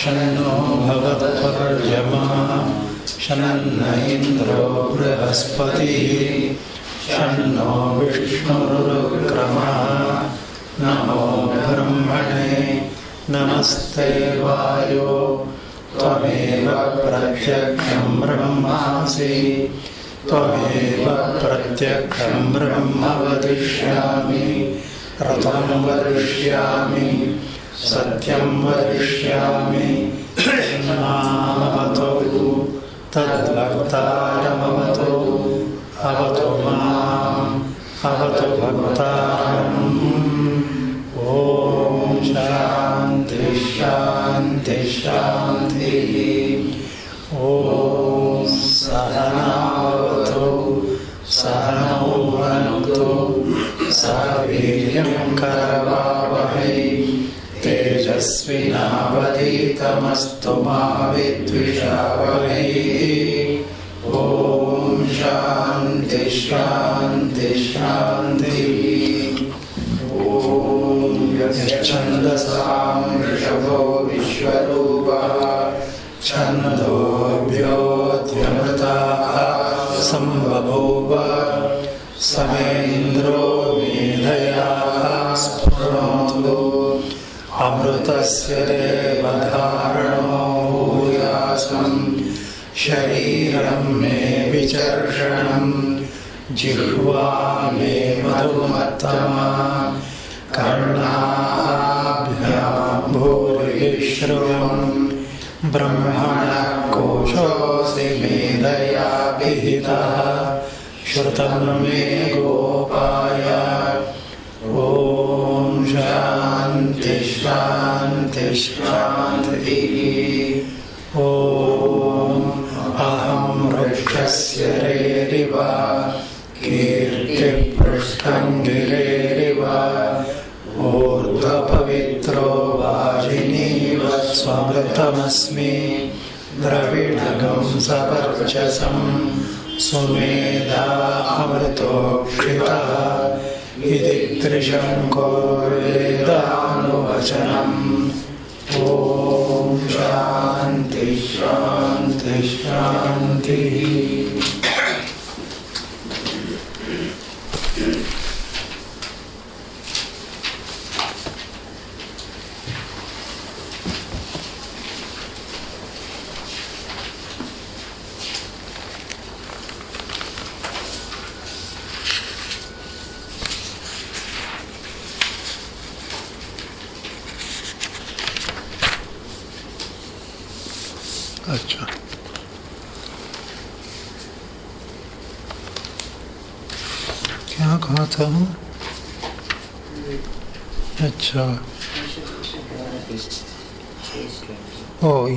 शन्नो भवत्पर्यमा शन्न इन्द्रो बृहस्पतिः शन्नो विष्णुरुक्रमः नमो ब्रह्मणे नमस्ते वायो त्वमेव प्रत्यक्षं ब्रह्मासि त्वमेव प्रत्यक्षं ब्रह्म वदिष्यामि रथं वदिष्यामि सत्यं वदिष्यामि। मामवतौ तद्भक्तारमवतो अवतु माम् अवतु भक्तारम् तेजस्विनावधीतमस्तु मा विद्विषावहै ॐ शान्ति शान्ति शान्तिः। ॐ यच्छन्दसां वृषभो विश्वरूपः छन्दोभ्योऽध्यमृताः सम्बभूव समेन्द्रो अमृतस्य देवधारणो भूयासम् शरीरं मे विचर्षणं जिह्वा मे मधुमत्तमा कर्णाभ्यां भूरिश्रुवम् ब्रह्मणः कोशोऽसि मेधया विहितः श्रुतं मे गोपाय शान्तिः ॐ अहं वृक्षस्य रेरिव कीर्तिपृष्ठं गिरेरिव ऊर्ध्वपवित्रो वाजिनीव स्वमृतमस्मि द्रविणगं सवर्चसं सुमेधा अमृतोक्षितः इति त्रिशङ्को वेदानुवचनम् ॐ शान्ति शान्ति शान्तिः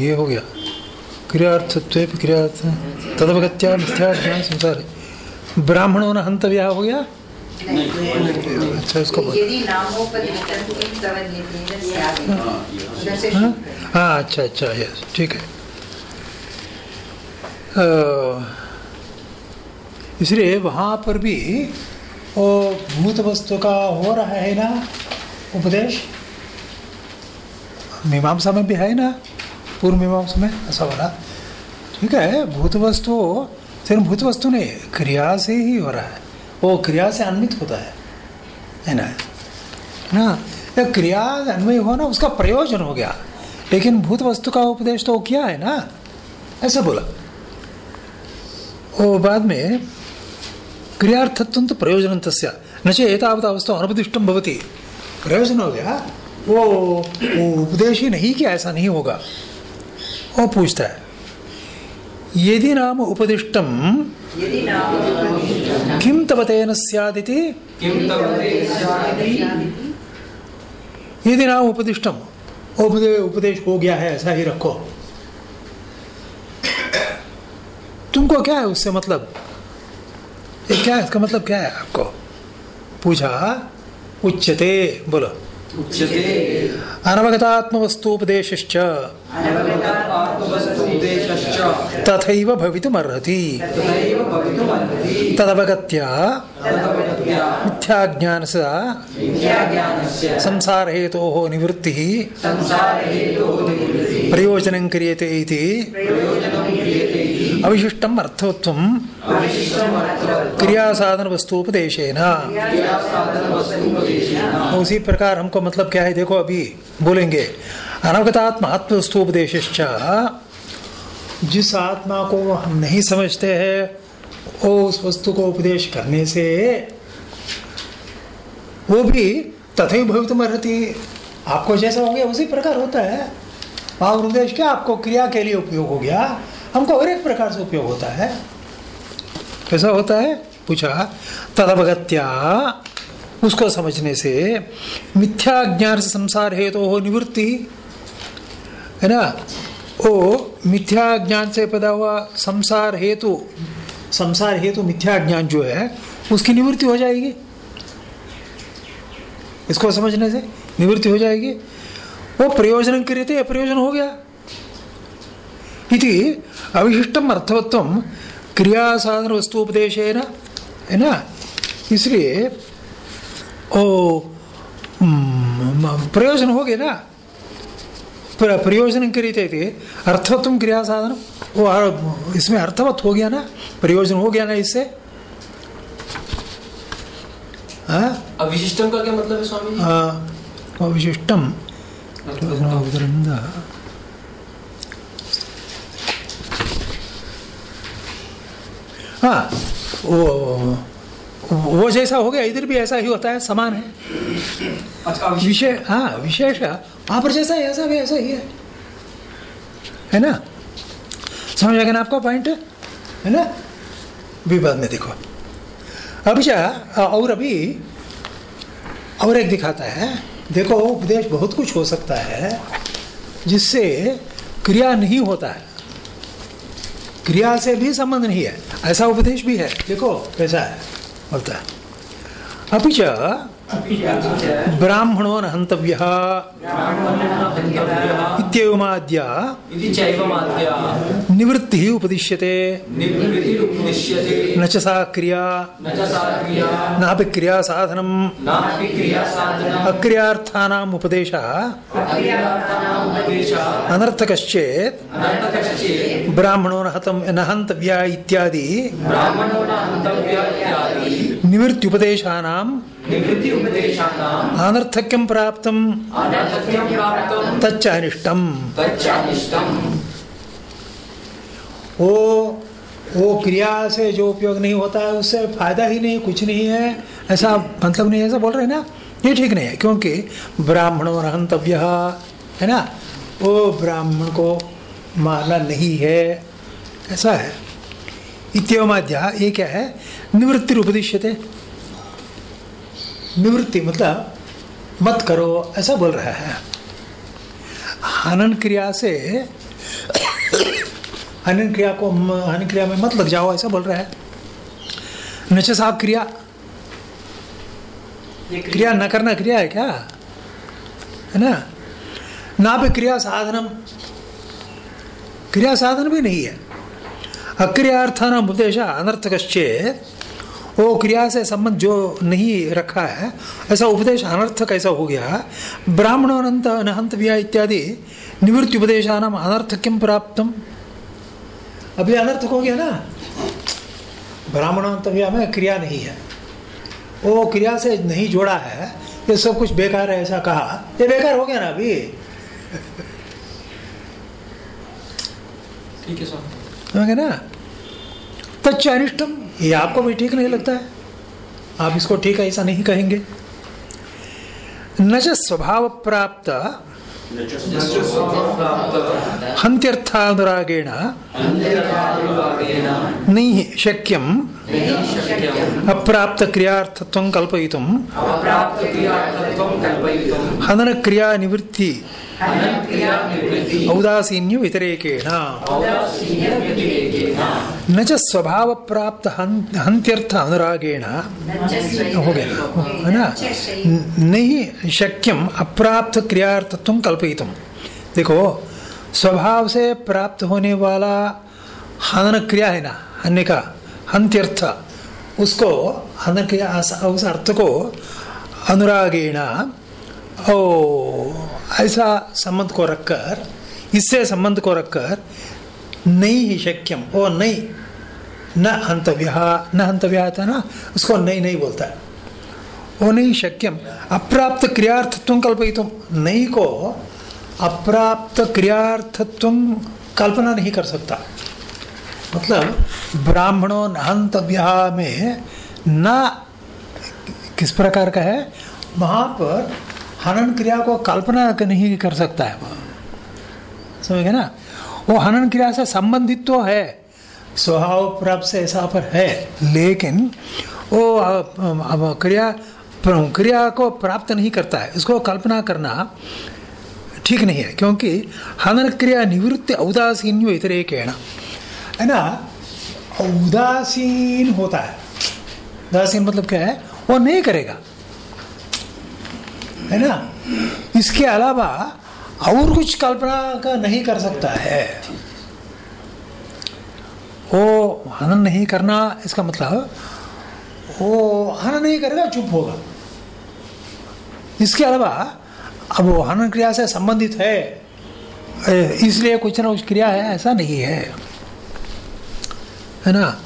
ये हो गया। क्रियार्थत्व क्रियार्थ। तदवगत्या मिथ्या ज्ञान संसार। ब्राह्मणों ने हंतव्या हो गया? अच्छा इसको उधर से हाँ? हाँ, अच्छा अच्छा यस ठीक है। इसलिए वहाँ पर भी वो भूत वस्तु का हो रहा है ना उपदेश? मीमांसा में भी है ना? पूर्व मीमांसा में ऐसा वाला। ठीक है भूत वस्तु सिर्फ़ भूत वस्तु नहीं क्रिया से ही हो रहा है। वो क्रिया से अन्वित होता है। है ना? ना? ये क्रिया अन्वय होना उसका प्रयोजन हो गया। लेकिन भूत वस्तु का उपदेश तो किया है ना? ऐसा बोला। वो बाद में क्रियार्थत्व तो प्रयोजन तस्य न चे एतावत अवस्था अनुपदिष्टम भवती। प्रयोजन हो गया। वो, वो उपदेश ही नहीं किया ऐसा नहीं होगा। वो पूछता है यदि नाम उपदिष्टम यदि किम तव तेन स्यादिति? यदि नाम उपदिष्टम उपदे, उपदेश हो गया है ऐसा ही रखो। तुमको क्या है उससे मतलब? ये क्या है? इसका मतलब क्या है आपको? पूछा उच्चते बोलो। उच्यते। अनवगतात्मवस्तूपदेशश्च। आत्मवस्तुदेशश्च तथैव भवितुमर्हति। संसार हेतु निवृत्ति तदवगत्या। मिथ्याज्ञानस्य। निवृत्तिः। संसारहेतोः निवृत्तिः। प्रयोजनं क्रियते इति। प्रयोजनं क्रियते इति अविशिष्टम् अर्थवत्वम् अविशिष्टम् अर्थवत् उसी प्रकार हमको मतलब क्या है, देखो अभी बोलेंगे। अनवगतात्म आत्मवस्तुपदेश जिस आत्मा को हम नहीं समझते हैं, वो उस वस्तु को उपदेश करने से वो भी तथे भवित रहती आपको जैसा हो गया उसी प्रकार होता है। वहाँ उपदेश क्या आपको क्रिया के लिए उपयोग हो गया। हमको हर एक प्रकार से उपयोग होता है। कैसा होता है? पूछा। तदवगत्या उसको समझने से मिथ्या ज्ञान से संसार हेतु तो हो निवृत्ति, है ना? वो मिथ्या ज्ञान से पैदा हुआ संसार हेतु संसार हेतु मिथ्या ज्ञान जो है, उसकी निवृत्ति हो जाएगी। इसको समझने से निवृत्ति हो जाएगी। वो प्रयोजन के थे प्रयोजन हो गया। इति अविशिष्टम अर्थवत्व क्रिया साधन वस्तु उपदेश है ना? है ना इसलिए ओ प्रयोजन हो गया ना? प्र- प्रयोजन क्रियते थे अर्थवत्व क्रिया साधन वो इसमें अर्थवत हो गया ना? प्रयोजन हो गया ना इससे? अविशिष्टम का क्या मतलब है स्वामी जी? हाँ, हाँ वो वो जैसा हो गया इधर भी ऐसा ही होता है समान है अच्छा विषय हाँ विशेष वहाँ पर जैसा है ऐसा भी ऐसा ही है है ना समझ आ गया ना आपका पॉइंट है ना विवाद में देखो अभी और अभी और एक दिखाता है देखो, उपदेश बहुत कुछ हो सकता है जिससे क्रिया नहीं होता है। क्रिया से भी संबंध नहीं है। ऐसा उपदेश भी है। देखो, कैसा है? बोलता है, अभी ब्राह्मणो न हंतव्य इत्येवमाद्य निवृत्ति उपदिश्यते। न च सा क्रिया। नापि क्रिया साधनम अक्रियार्थानाम् उपदेशः। अनर्थकश्चेत् ब्राह्मणो न हतं न हन्तव्या इत्यादि। ब्राह्मणो न हन्तव्य इत्यादि निवृत्त्युपदेशानां निवृत्ति उपदेशानाम् अनर्थक्यं प्राप्तम् अनर्थक्यं प्राप्तं तच्च अनिष्टम् वो वो क्रिया से जो उपयोग नहीं होता है उससे फ़ायदा ही नहीं कुछ नहीं है। ऐसा मतलब नहीं ऐसा बोल रहे हैं ना? ये ठीक नहीं है क्योंकि ब्राह्मणों हंतव्य है ना? वो ब्राह्मण को मारना नहीं है। ऐसा है। इत्यवमाद्या ये क्या है? निवृत्ति उपदिश्यते निवृत्ति मतलब मत करो ऐसा बोल रहा है। हनन क्रिया से हनन क्रिया को हनन क्रिया में मत लग जाओ ऐसा बोल रहा है। नच साहब क्रिया। क्रिया न करना क्रिया है क्या? है ना? ना भी क्रिया साधनम। क्रिया साधन भी नहीं है। अक्रियार्थान उपदेश अनर्थकश्चेत। वो क्रिया से संबंध जो नहीं रखा है ऐसा उपदेश अनर्थक ऐसा हो गया ब्राह्मणोनंत नहंतव्या इत्यादि निवृत्ति उपदेशान अनर्थक्यम प्राप्तम? अभी अनर्थक हो गया ना? ब्राह्मणोन्तव्या में क्रिया नहीं है। वो क्रिया से नहीं जोड़ा है ये सब कुछ बेकार है ऐसा कहा। ये बेकार हो गया ना अभी? ठीक है ना? तच्च अनिष्टम। ये आपको भी ठीक नहीं लगता है? आप इसको ठीक है ऐसा नहीं कहेंगे। न स्वभाव प्राप्त। हंत्यर्थानुरागेण नहीं शक्यम। अप्राप्त क्रियार्थत्वं कल्पयितुम्। कल्पयितुं हनन क्रिया निवृत्ति व्यतिरेकेण औदासीन्यव्यतिरेकेण। न च स्वभाव प्राप्त हंत्यर्थ अनुरागेण। हो गया है ना नहीं शक्यम अप्राप्त क्रियार्थत्व कल्पयितुम। देखो स्वभाव से प्राप्त होने वाला हनन क्रिया है ना अन्य का हंत्यर्थ उसको हनन क्रिया उस अर्थ को अनुरागेण ओ ऐसा संबंध को रखकर, इससे संबंध को रखकर नहीं ही शक्यम ओ नहीं, न हंतव्य न हंतव्य था ना, उसको नहीं नहीं बोलता है। वो नहीं शक्यम। अप्राप्त क्रियार्थत्व कल्पयितुम नहीं को अप्राप्त क्रियार्थत्व कल्पना नहीं कर सकता। मतलब ब्राह्मणों न हंतव्य में न, किस प्रकार का है? वहाँ पर हनन क्रिया को कल्पना नहीं कर सकता है वो। समझ गए ना? वो हनन क्रिया से संबंधित तो है, स्वभाव प्राप्त से ऐसा पर है, लेकिन वो क्रिया क्रिया को प्राप्त नहीं करता है। उसको कल्पना करना ठीक नहीं है, क्योंकि हनन क्रिया निवृत्ति औदासीन व्यतिरेकेण है ना? उदासीन होता है। उदासीन मतलब क्या है? वो नहीं करेगा। है ना? इसके अलावा और कुछ कल्पना का नहीं कर सकता है। वो हनन नहीं करना, इसका मतलब वो हनन नहीं करेगा, चुप होगा। इसके अलावा अब वो हनन क्रिया से संबंधित है। इसलिए कुछ ना कुछ क्रिया है, ऐसा नहीं है। है ना?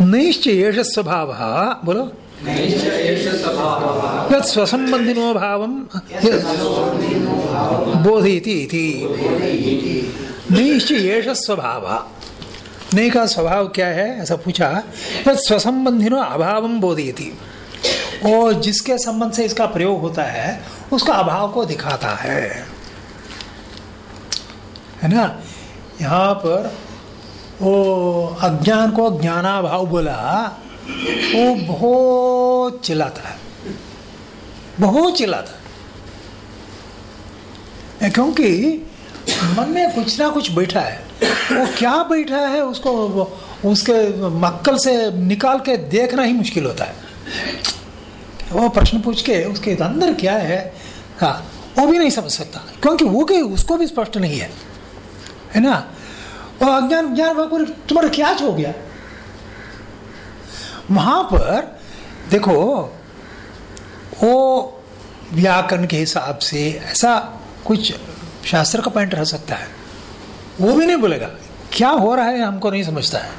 नैश्चेष स्वभाव, बोलो। नैष एष स्वभावः यत् स्वसंबंधिनो भावम बोधयति इति नैश्चेष स्वभाव। नई का स्वभाव क्या है? ऐसा पूछा। यत् स्वसंबंधिनो अभावम बोधयति। और जिसके संबंध से इसका प्रयोग होता है, उसका अभाव को दिखाता है। है ना? यहाँ पर वो अज्ञान को ज्ञानाभाव बोला। वो बहुत चिल्लाता है। बहुत चिल्लाता है। क्योंकि मन में कुछ ना कुछ बैठा है। वो क्या बैठा है उसको उसके मक्कल से निकाल के देखना ही मुश्किल होता है। वो प्रश्न पूछ के उसके अंदर क्या है? हाँ वो भी नहीं समझ सकता। क्योंकि वो के उसको भी स्पष्ट नहीं है। है ना? वो अज्ञान ज्ञान को तुम्हारा क्या हो गया? वहाँ पर, देखो, वो व्याकरण के हिसाब से ऐसा कुछ शास्त्र का पॉइंट रह सकता है। वो भी नहीं बोलेगा, क्या हो रहा है हमको नहीं समझता है।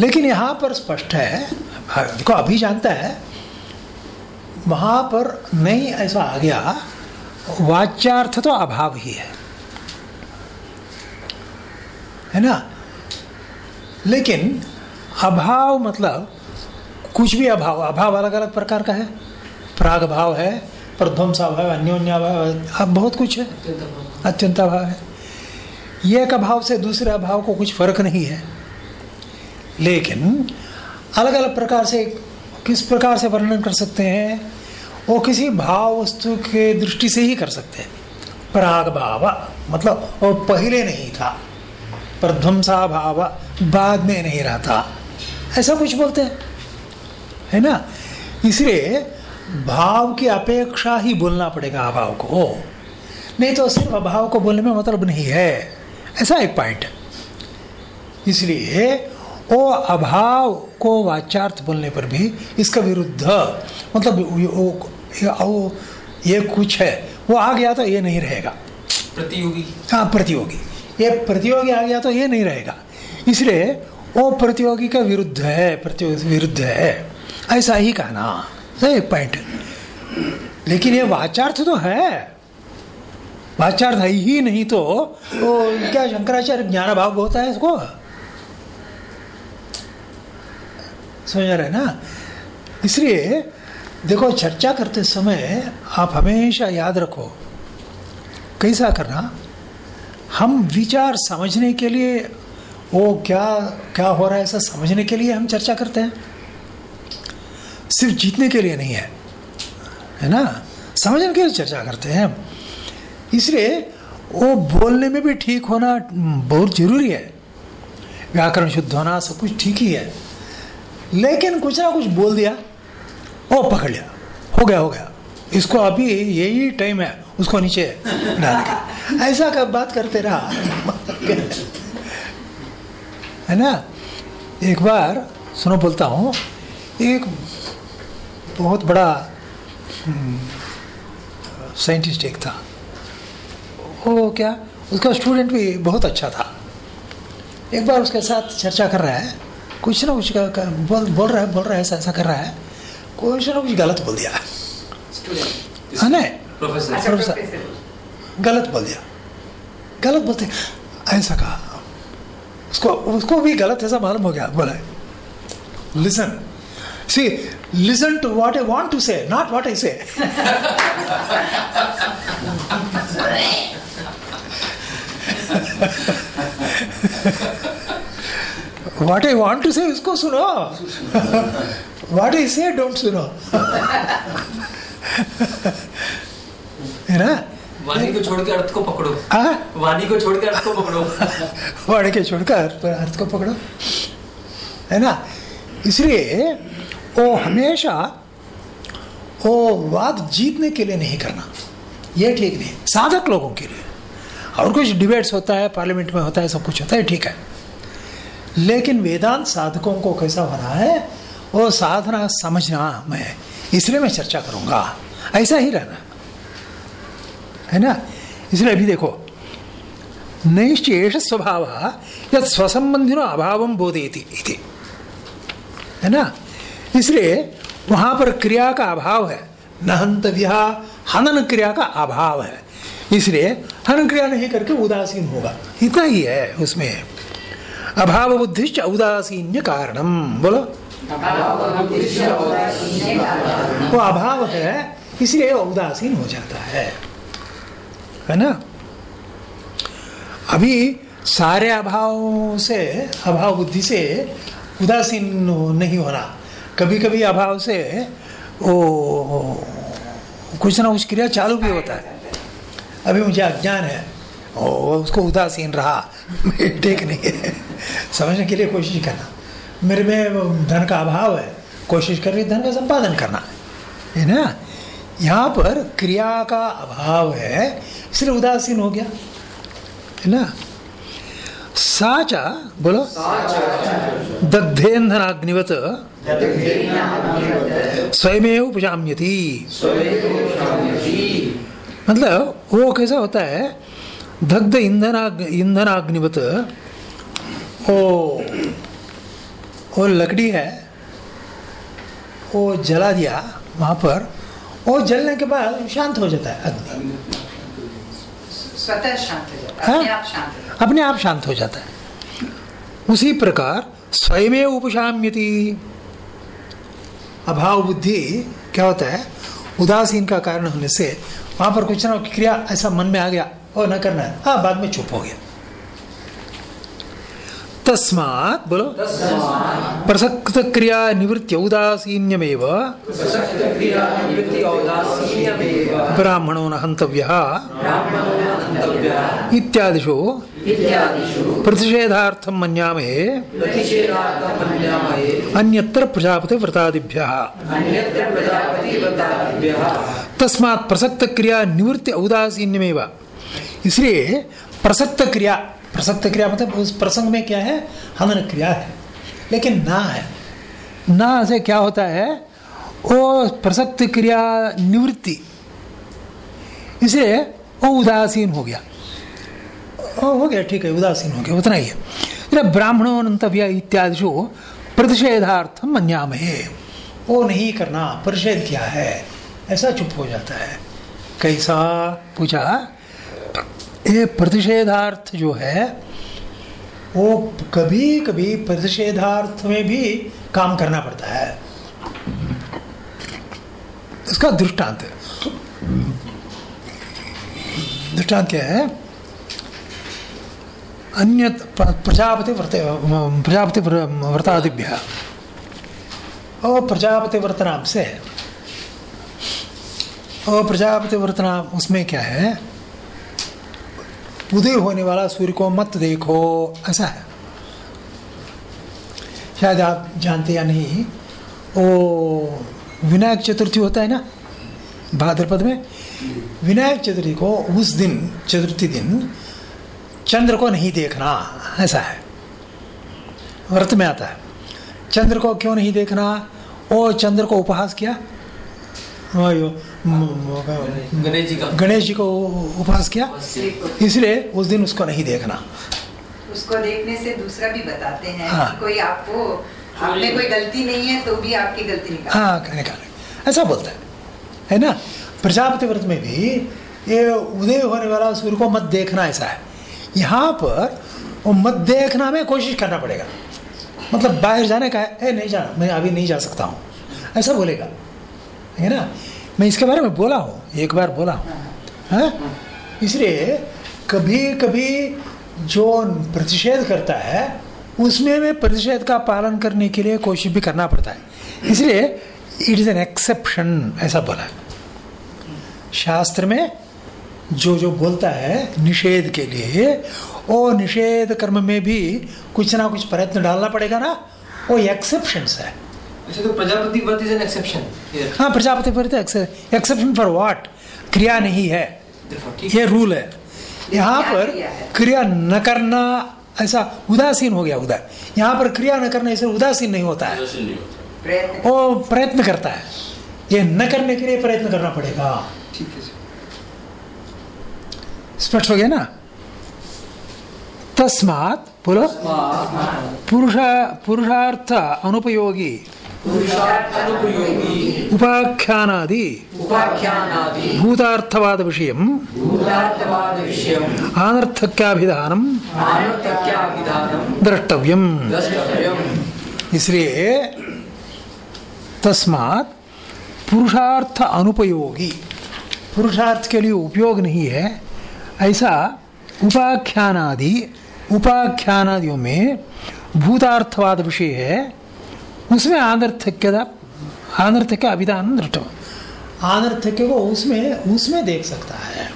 लेकिन यहाँ पर स्पष्ट है, देखो, अभी जानता है, वहाँ पर नहीं ऐसा आ गया, वाच्यार्थ तो अभाव ही है। है ना? लेकिन अभाव मतलब कुछ भी अभाव अभाव अलग अलग प्रकार का है। प्राग भाव है, प्रध्वंसा भाव अन्योन्या भाव अब बहुत कुछ है। अत्यंत अभाव है। एक अभाव से दूसरे अभाव को कुछ फ़र्क नहीं है। लेकिन अलग अलग प्रकार से किस प्रकार से वर्णन कर सकते हैं, वो किसी भाव वस्तु के दृष्टि से ही कर सकते हैं। प्राग भाव मतलब वो पहले नहीं था। प्रध्वंसा भाव बाद में नहीं रहा था ऐसा कुछ बोलते हैं? है ना? इसलिए भाव की अपेक्षा ही बोलना पड़ेगा अभाव को। नहीं तो सिर्फ़ अभाव को बोलने में मतलब नहीं है। ऐसा एक पॉइंट इसलिए वो अभाव को वाचार्थ बोलने पर भी इसका विरुद्ध मतलब वो, ये कुछ है वो आ गया तो ये नहीं रहेगा। प्रतियोगी। हाँ प्रतियोगी। ये प्रतियोगी आ गया तो ये नहीं रहेगा। इसलिए वो प्रतियोगी का विरुद्ध है, प्रतियोगी विरुद्ध है। ऐसा ही कहना। सही पॉइंट लेकिन ये वाचार्थ तो है। वाचार्थ है ही नहीं तो वो क्या शंकराचार्य ज्ञान भाव होता है इसको? समझ रहे ना? इसलिए देखो, चर्चा करते समय आप हमेशा याद रखो, कैसा करना? हम विचार समझने के लिए वो क्या क्या हो रहा है ऐसा समझने के लिए हम चर्चा करते हैं? सिर्फ़ जीतने के लिए नहीं है है ना? समझने के लिए चर्चा करते हैं इसलिए वो बोलने में भी ठीक होना बहुत ज़रूरी है। व्याकरण शुद्ध होना सब कुछ ठीक ही है। लेकिन कुछ ना कुछ बोल दिया, ओ, पकड़ लिया। हो गया हो गया। इसको अभी यही टाइम है, उसको नीचे डाल के। ऐसा कब बात करते रहा? है ना? एक बार सुनो बोलता हूँ एक बहुत बड़ा साइंटिस्ट एक था। वो क्या? उसका स्टूडेंट भी बहुत अच्छा था। एक बार उसके साथ चर्चा कर रहा है। कुछ ना कुछ बोल बोल रहा है बोल रहा है ऐसा ऐसा कर रहा है। कुछ ना कुछ गलत बोल दिया। है ना। प्रोफेसर गलत बोल दिया। गलत बोलते ऐसा कहा। उसको उसको भी गलत ऐसा मालूम हो गया, बोला listen see listen to what I want to say not what I say what I want to से उसको सुनो। व्हाट आई से डोंट सुनो। है ना? वाणी को छोड़ के अर्थ को पकड़ो। हाँ? वाणी को छोड़कर अर्थ को पकड़ो। वाणी के छोड़कर पर अर्थ को पकड़ो। है ना? इसलिए वो हमेशा वो वाद जीतने के लिए नहीं करना। ये ठीक नहीं। साधक लोगों के लिए। और कुछ डिबेट्स होता है पार्लियामेंट में होता है सब कुछ होता है ठीक है। लेकिन वेदांत साधकों को कैसा होना है वो साधना समझना मैं इसलिए मैं चर्चा करूँगा। ऐसा ही रहना। है ना? इसलिए अभी देखो नैश्चेष स्वभाव यद स्वसंबंधिनो अभाव बोधेति इति। है ना? इसलिए वहाँ पर क्रिया का अभाव है। न हंतव्य हनन क्रिया का अभाव है। इसलिए हनन क्रिया नहीं करके उदासीन होगा। इतना ही है उसमें। अभाव बुद्धिश्च औदासीन्य कारणम बोलो। वो अभाव है इसलिए उदासीन हो जाता है। है ना? अभी सारे अभाव से, अभाव बुद्धि से उदासीन नहीं होना। कभी कभी अभाव से वो कुछ ना कुछ क्रिया चालू भी होता है। अभी मुझे अज्ञान है ओ उसको उदासीन रहा ठीक नहीं है। समझने के लिए कोशिश करना। मेरे में धन का अभाव है, कोशिश करके धन का संपादन करना। है ना? यहाँ पर क्रिया का अभाव है, इसलिए उदासीन हो गया। है ना? साचा, बोलो। दग्धेन्धनाग्निवत स्वयमेव उपजाम्यति। मतलब वो कैसा होता है? दग्ध ईंधन ईंधनाग्निवत वो वो लकड़ी है, वो जला दिया वहाँ पर। वो जलने के बाद शांत हो जाता है अग्नि। स्वतः शांत हो जाता हाँ? अपने आप शांत हो जाता अपने आप शांत हो जाता है। उसी प्रकार स्वयं उपशाम्यति। अभाव बुद्धि क्या होता है? उदासीन का कारण होने से वहाँ पर कुछ ना कुछ क्रिया ऐसा मन में आ गया और न करना है। हाँ बाद में चुप हो गया। तस्मात बोलो। प्रसक्त क्रिया निवृत्ति औदासीन्यमेव। ब्राह्मणो न हंतव्य हन्तव्यः। इत्यादिषु प्रतिषेधार्थं मन्यामहे। अन्यत्र प्रजापति व्रतादिभ्यः। तस्मात् प्रसक्त क्रिया निवृत्ति औदासीन्यमेव। इसलिए प्रसक्त क्रिया प्रसक्त क्रिया मतलब उस प्रसंग में क्या है? हनन क्रिया है। लेकिन ना है। ना से क्या होता है? वो प्रसक्त क्रिया निवृत्ति। इसलिए वो उदासीन हो गया। हो गया, ठीक है, उदासीन हो गया, उतना ही है। इसलिए ब्राह्मणोन्तव्य इत्यादिशु प्रतिषेधार्थम मन्यामहे। वो नहीं करना प्रतिषेध क्या है। ऐसा चुप हो जाता है। कैसा? पूछा। ये प्रतिषेधार्थ जो है, वो कभी कभी प्रतिषेधार्थ में भी काम करना पड़ता है। इसका दृष्टांत दृष्टांत क्या है? अन्य प्रजापति व्रत, प्रजापति व्रतादिभ्य। प्रजापति व्रत नाम से प्रजापति व्रत नाम उसमें क्या है? उदय होने वाला सूर्य को मत देखो। ऐसा है। शायद आप जानते या नहीं, वो विनायक चतुर्थी होता है ना, भाद्रपद में? विनायक चतुर्थी को उस दिन, चतुर्थी दिन चंद्र को नहीं देखना, ऐसा है। व्रत में आता है। चंद्र को क्यों नहीं देखना? ओ, चंद्र को उपहास किया? गणेश जी का गणेश जी को उपहास किया। इसलिए उस दिन उसको नहीं देखना। उसको देखने से दूसरा भी बताते हैं हाँ। कि कोई आपको आप में कोई गलती नहीं है तो भी आपकी गलती निकाल। हाँ नहीं। ऐसा बोलता है। है ना? प्रजापति व्रत में भी ये उदय होने वाला सूर्य को मत देखना ऐसा है। यहाँ पर वो मत देखना में कोशिश करना पड़ेगा। मतलब बाहर जाने का है "ए, नहीं जाना मैं अभी नहीं जा सकता हूँ। ऐसा बोलेगा। है ना? मैं इसके बारे में बोला हूँ, एक बार बोला हूँ। हाँ? इसलिए कभी कभी जो प्रतिषेध करता है, उसमें में प्रतिषेध का पालन करने के लिए कोशिश भी करना पड़ता है। इसलिए इट इज़ एन एक्सेप्शन ऐसा बोला है। शास्त्र में जो जो बोलता है निषेध के लिए वो निषेध कर्म में भी कुछ ना कुछ प्रयत्न डालना पड़ेगा ना वो एक्सेप्शंस है। तो प्रजापति व्रत इज़ एन एक्सेप्शन हाँ प्रजापति पर एक्सेप्शन फॉर व्हाट क्रिया नहीं है। ये रूल है। यहाँ पर क्रिया न करना ऐसा उदासीन हो गया उधर यहाँ पर क्रिया न करना ऐसे उदासीन नहीं होता है। वो प्रयत्न करता है। ये न करने के लिए प्रयत्न करना पड़ेगा। ठीक है स्पष्ट हो गया ना? तस्मात बोलो। पुरुष पुरुषार्थ अनुपयोगी। अनुपयोगी उपाख्यानादि। उपाख्यानादि। भूतार्थवाद विषय भूतार्थवाद विषयम् अनर्थक्याभिधानम आनर्थक्याभिधानं द्रष्टव्यम। इसलिए तस्मात पुरुषार्थ अनुपयोगी। पुरुषार्थ के लिए उपयोग नहीं है। ऐसा उपाख्यानादि उपाख्यानादियों में भूतार्थवाद विषय है। उसमें आनर्थक्यता आनर्थक्य अभिधान दृष्ट आनर्थक्य को उसमें उसमें देख सकता है।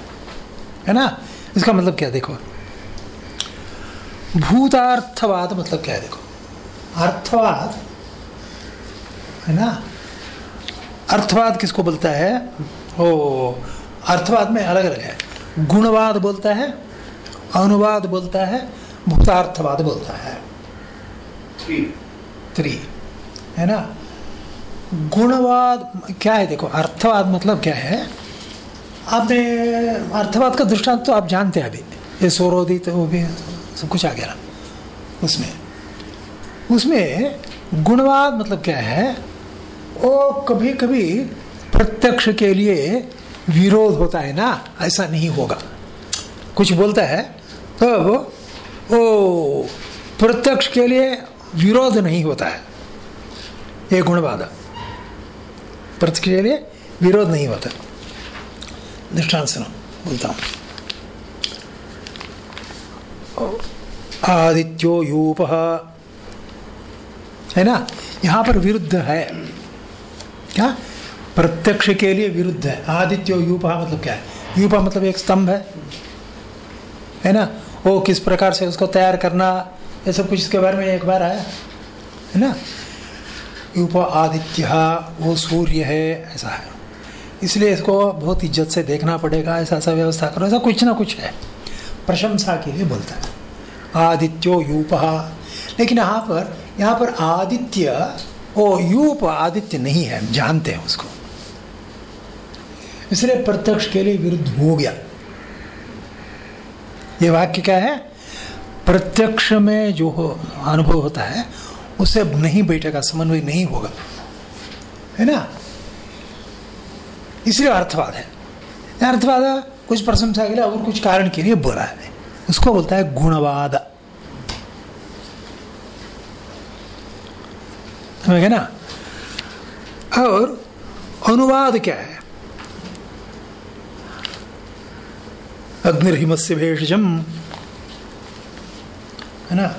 है ना? इसका मतलब क्या देखो। भूतार्थवाद मतलब क्या है? देखो। अर्थवाद है ना? अर्थवाद किसको बोलता है? ओ अर्थवाद में अलग अलग है। गुणवाद बोलता है अनुवाद बोलता है भूतार्थवाद बोलता है। थ्री। है ना? गुणवाद, क्या है देखो, अर्थवाद मतलब क्या है? आपने अर्थवाद का दृष्टांत तो आप जानते हैं अभी। ये सोरोदित, वो भी, सब कुछ आ गया उसमें। उसमें गुणवाद मतलब क्या है? वो कभी कभी प्रत्यक्ष के लिए विरोध होता है ना, ऐसा नहीं होगा। कुछ बोलता है तो वो प्रत्यक्ष के लिए विरोध नहीं होता है। ये गुणवाद। प्रत्यक्ष के लिए विरोध नहीं होता। दृष्टांत सुनो बोलता हूँ। आदित्यो यूप, है ना? यहाँ पर विरुद्ध है। क्या? प्रत्यक्ष के लिए विरुद्ध है। आदित्यो यूप मतलब क्या है? यूपा मतलब एक स्तंभ है। है ना? वो किस प्रकार से उसको तैयार करना, ये सब कुछ इसके बारे में एक बार आया। है ना? यूप आदित्य वो सूर्य है, ऐसा है। इसलिए इसको बहुत इज़्ज़त से देखना पड़ेगा, ऐसा ऐसा व्यवस्था करो, ऐसा कुछ ना कुछ है। प्रशंसा के लिए बोलता है। आदित्यो यूप लेकिन यहाँ पर यहाँ पर आदित्य, ओ यूप आदित्य नहीं है हम जानते हैं उसको। इसलिए प्रत्यक्ष के लिए विरुद्ध हो गया। ये वाक्य क्या है? प्रत्यक्ष में जो हो, अनुभव होता है उससे नहीं बैठेगा समन्वय नहीं होगा। है ना? इसलिए अर्थवाद है। अर्थवाद कुछ प्रशंसा के लिए और कुछ कारण के लिए बोला है। उसको बोलता है गुणवाद। समझ ना? और अनुवाद क्या है? अग्निर्मस्य भेषजम। है ना?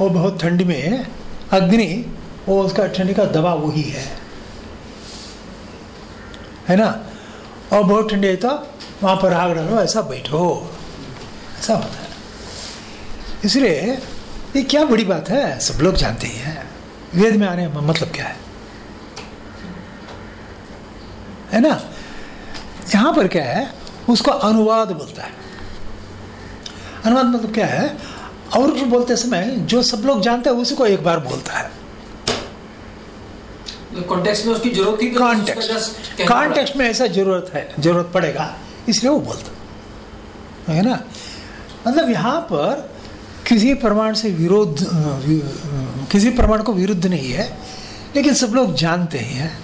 वो बहुत ठंडी में है, अग्नि, वो उसका ठंडी का दवा वही है। है ना? और बहुत ठंडी है तो वहाँ पर आग डालो ऐसा बैठो। ऐसा होता है। इसलिए ये क्या बड़ी बात है, सब लोग जानते ही हैं। वेद में आने का मतलब क्या है? है ना? यहाँ पर क्या है, उसको अनुवाद बोलता है। अनुवाद मतलब क्या है? और कुछ बोलते समय जो सब लोग जानते हैं उसी को एक बार बोलता है। कॉन्टेक्स्ट में उसकी ज़रूरत थी तो कॉन्टेक्स्ट कॉन्टेक्स्ट में ऐसा ज़रूरत है ज़रूरत पड़ेगा इसलिए वो बोलता। है ना? मतलब यहाँ पर किसी प्रमाण से विरोध किसी प्रमाण को विरुद्ध नहीं है लेकिन सब लोग जानते ही हैं।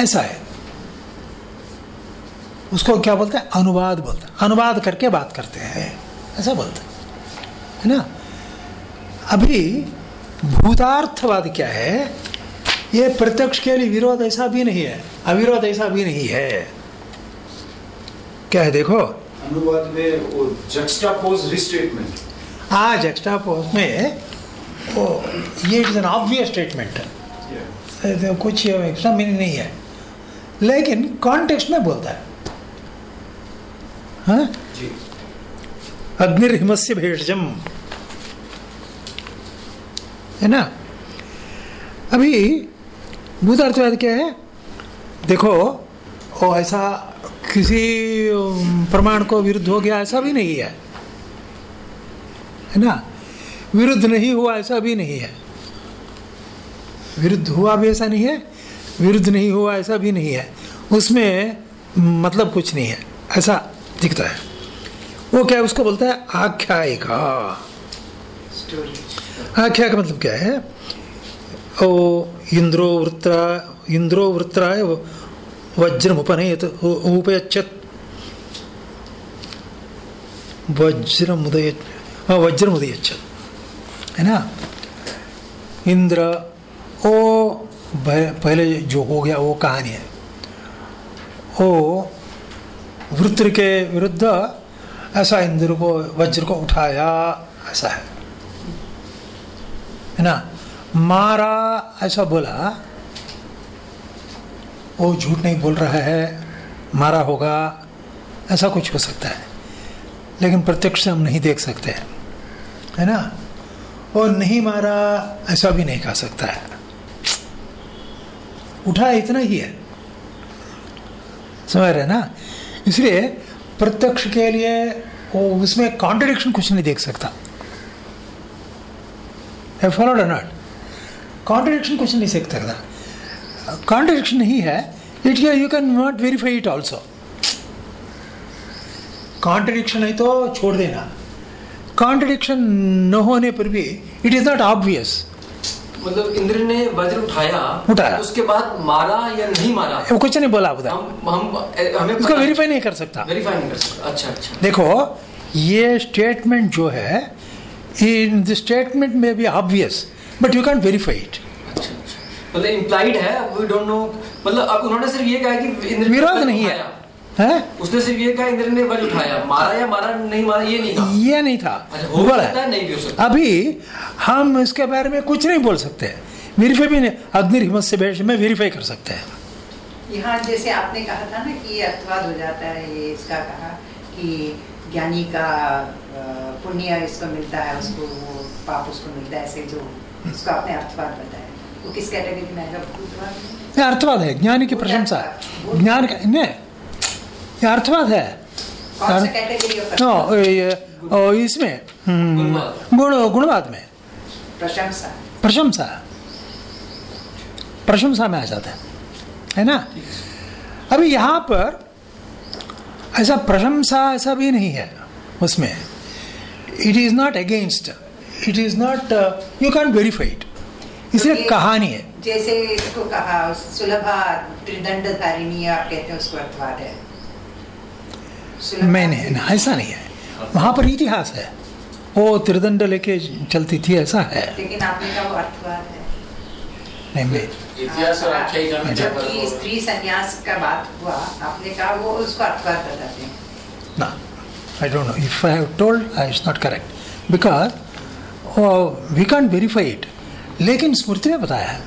ऐसा है। उसको क्या बोलते हैं? अनुवाद बोलते हैं। अनुवाद करके बात करते हैं। ऐसा बोलते हैं। है ना? अभी भूतार्थवाद क्या है? ये प्रत्यक्ष के लिए विरोध ऐसा भी नहीं है। अविरोध ऐसा भी नहीं है। क्या है देखो? अनुवाद में वो जक्स्टापोज रिस्टेटमेंट में वो ये इज़ एन ऑब्वियस स्टेटमेंट है कुछ एक्स्ट्रा मीनिंग नहीं है। लेकिन कॉन्टेक्स्ट में बोलता है। हाँ? जी। अग्निर्हिमस्य भेषजम है ना? अभी भूतार्थवाद क्या है? देखो वो ऐसा किसी प्रमाण को विरुद्ध हो गया ऐसा भी नहीं है। है ना? विरुद्ध नहीं हुआ ऐसा भी नहीं है। विरुद्ध हुआ भी ऐसा नहीं है विरुद्ध नहीं हुआ ऐसा भी नहीं है। उसमें मतलब कुछ नहीं है। ऐसा दिखता है। वो क्या है, उसको बोलता है आख्यायिका। आख्या का मतलब क्या है? ओ इंद्रो वृत्रा इंद्रो वृत्राय वज्रम उपनयत उपयच्छत। वज्रम उदय हाँ वज्रम उदयच्छत है ना? इंद्र, ओ पहले जो हो गया, वो कहानी है। ओ, वृत्र के विरुद्ध ऐसा इंद्र को, वज्र को उठाया, ऐसा है। है ना? मारा, ऐसा बोला, वो झूठ नहीं बोल रहा है, मारा होगा, ऐसा कुछ हो सकता है। लेकिन प्रत्यक्ष से हम नहीं देख सकते। है ना? और नहीं मारा, ऐसा भी नहीं कह सकता है। उठा इतना ही है। समझ रहे ना? इसलिए प्रत्यक्ष के लिए वो उसमें कॉन्ट्रडिक्शन कुछ नहीं देख सकता। फॉलोड नॉट कॉन्ट्रडिक्शन कुछ नहीं देख सकता। कॉन्ट्रडिक्शन नहीं है it you can not verify it also contradiction है तो छोड़ देना। कॉन्ट्रडिक्शन न होने पर भी इट इज़ नॉट ऑब्वियस मतलब इंद्र ने वज्र उठाया उठाया। उसके बाद मारा या नहीं मारा? वो कुछ नहीं बोला उधर हम हम हमें उसको वेरीफाई नहीं कर सकता। वेरीफाई नहीं कर सकता। अच्छा अच्छा। देखो ये स्टेटमेंट जो है इन द स्टेटमेंट में be obvious but you can't verify it मतलब इम्प्लाइड है वी डोंट नो मतलब अब उन्होंने सिर्फ़ ये कहा कि इंद्र विरोध नहीं है। हैं? उसने सिर्फ़ ये कहा इंद्र ने वज्र उठाया। मारा या मारा नहीं मारा ये नहीं कहा ये नहीं था। अच्छा हो सकता है नहीं भी हो सकता। अभी हम इसके बारे में कुछ नहीं बोल सकते। वेरीफाई भी नहीं अग्निहिमत से बैठ में वेरीफाई कर सकते हैं। यहाँ जैसे आपने कहा था ना कि ये अर्थवाद हो जाता है ये इसका कहा कि ज्ञानी का पुण्य इसको मिलता है उसको वो पाप उसको मिलता है ऐसे जो उसको आपने अर्थवाद बताया। वो किस कैटेगरी में आएगा? अर्थवाद है ज्ञान की प्रशंसा। है ज्ञान का नहीं ये अर्थवाद है। कौन सा कैटेगरी ऑफ़ नो ये इसमें हम्म, गुण गुणवाद में। प्रशंसा। प्रशंसा। प्रशंसा में आ जाता है। है ना? अभी यहाँ पर ऐसा प्रशंसा ऐसा भी नहीं है उसमें। It is not against it is not you can verify it इसलिए कहानी है। जैसे इसको कहा सुलभा त्रिदंड धारिणी आप कहते हैं उसको अर्थवाद है। मैंने ना, ऐसा नहीं है। वहाँ पर इतिहास है। वो त्रिदंड लेके चलती थी ऐसा है। लेकिन आपने कहा वो अर्थवाद है? नहीं मैं इतिहास और आख्यायिका जबकि स्त्री संन्यास का बात हुआ आपने कहा वो उसको अर्थवाद बताते हैं। don't know. If I have told, uh, it's not correct. Because oh, we can't verify it. लेकिन स्मृति में बताया है।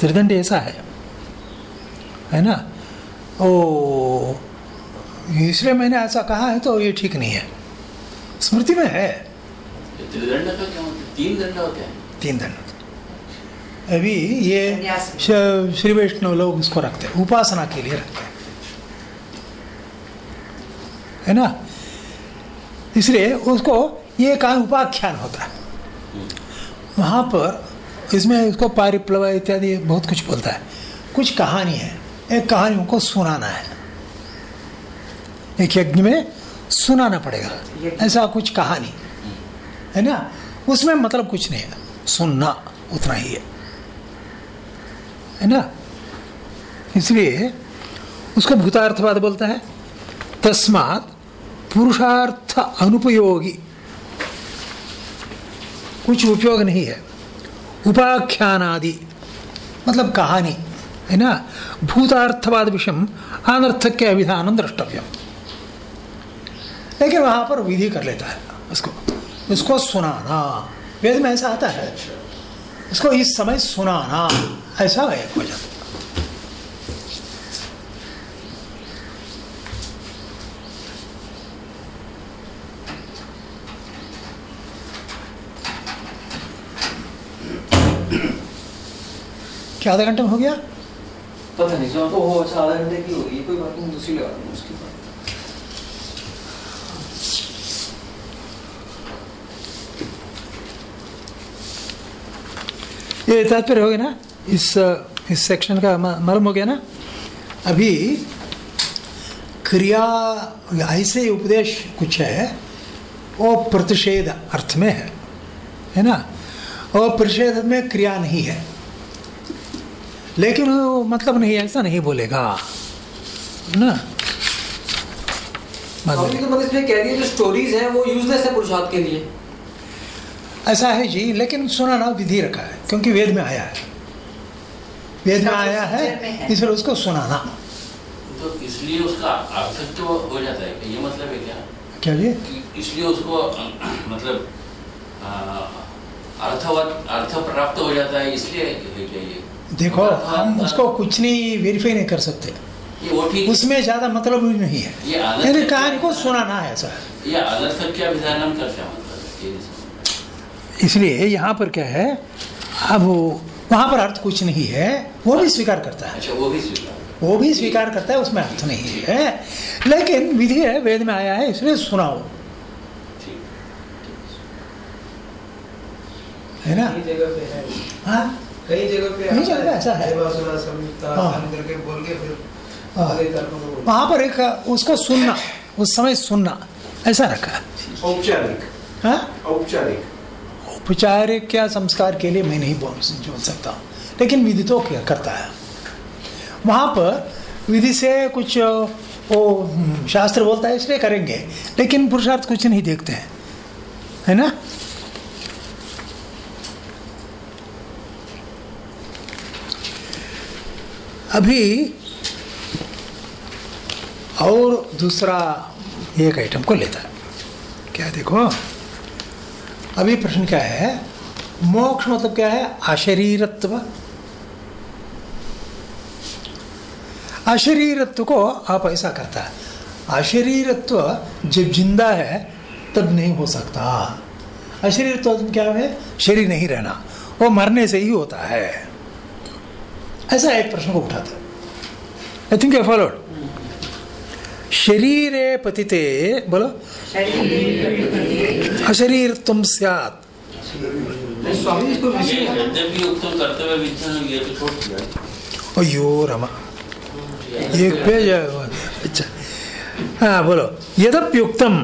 त्रिदंड ऐसा है। है ना? ओ इसलिए मैंने ऐसा कहा है तो ये ठीक नहीं है। स्मृति में है। त्रिदंड का क्या मतलब? तीन दंड होते हैं? तीन दंड। अभी ये श्री वैष्णव लोग इसको रखते हैं उपासना के लिए रखते हैं। है ना? इसलिए उसको ये का उपाख्यान होता है। वहाँ पर इसमें इसको पारिप्लव इत्यादि बहुत कुछ बोलता है। कुछ कहानी है एक कहानी उनको सुनाना है। एक यज्ञ में सुनाना पड़ेगा। ऐसा कुछ कहानी है ना? उसमें मतलब कुछ नहीं है। सुनना उतना ही है। है ना? इसलिए उसको भूतार्थवाद बोलता है। तस्मात पुरुषार्थ अनुपयोगी। कुछ उपयोग नहीं है। उपाख्यान आदि मतलब कहानी। है ना? भूतार्थवाद विषय अनर्थक के अभिधान द्रष्टव्य लेकिन वहाँ पर विधि कर लेता है उसको। उसको सुनाना। वेद में ऐसा आता है, उसको इस समय सुनाना। ऐसा है हो जाता क्या आधा घंटे में हो गया? पता नहीं आपको हो अच्छा आधा घंटे की होगी, कोई बात नहीं, दूसरी लगा उसके ये तात्पर्य हो गया ना? इस इस सेक्शन का म- मालूम हो गया ना? अभी क्रिया, ऐसे उपदेश कुछ है वो प्रतिषेध अर्थ में है। है ना? और प्रतिषेध में क्रिया नहीं है। लेकिन वो मतलब नहीं, ऐसा नहीं बोलेगा। ना? तो मतलब इसमें कह दिया, जो स्टोरीज हैं, वो यूजलेस है पुरुषार्थ के लिए। ऐसा है जी लेकिन सुना सुनाना विधि रखा है क्योंकि वेद में आया है। वेद में आया है। इसलिए उसको सुनाना। तो इसलिए उसका अर्थक तो हो जाता है ये मतलब है क्या? क्या जी? इसलिए उसको मतलब अर्थवत अर्थ प्राप्त हो जाता है इसलिए देखो हम उसको कुछ नहीं वेरीफाई नहीं कर सकते। उसमें ज़्यादा मतलब नहीं है। ये कहानी को सुनाना है ऐसा। ये अनर्थक क्या विधान का क्या मतलब है? इसलिए यहाँ पर क्या है अब वहाँ पर अर्थ कुछ नहीं है वो भी स्वीकार करता है। अच्छा वो भी स्वीकार। वो भी स्वीकार करता है उसमें अर्थ नहीं है। लेकिन विधि है वेद में आया है इसलिए सुनाओ। है ना? कई जगह पे हाँ। कई जगह पे कई जगह ऐसा है। हाँ। वहाँ पर एक उसको सुनना उस समय सुनना ऐसा रखा। औपचारिक। हाँ? औपचारिक। औपचारिक क्या संस्कार के लिए मैं नहीं बोल बोल सकता हूँ। लेकिन विधि तो क्या करता है? वहाँ पर विधि से कुछ वो हम्म, शास्त्र बोलता है इसलिए करेंगे। लेकिन पुरुषार्थ कुछ नहीं देखते हैं। है ना? अभी और दूसरा एक आइटम को लेता है। क्या देखो? अभी प्रश्न क्या है? मोक्ष मतलब क्या है? अशरीरत्व। अशरीरत्व को आप ऐसा करता है। अशरीरत्व जब ज़िंदा है, तब नहीं हो सकता। अशरीरत्व तुम क्या है? शरीर नहीं रहना। वो मरने से ही होता है। ऐसा एक प्रश्न को उठाता आई थिंक यू फॉलोड शरीरे पतिते बोलो। शरीर तुम सियात। अयो रमा। एक पेज अच्छा। हाँ बोलो। यदप्युक्तम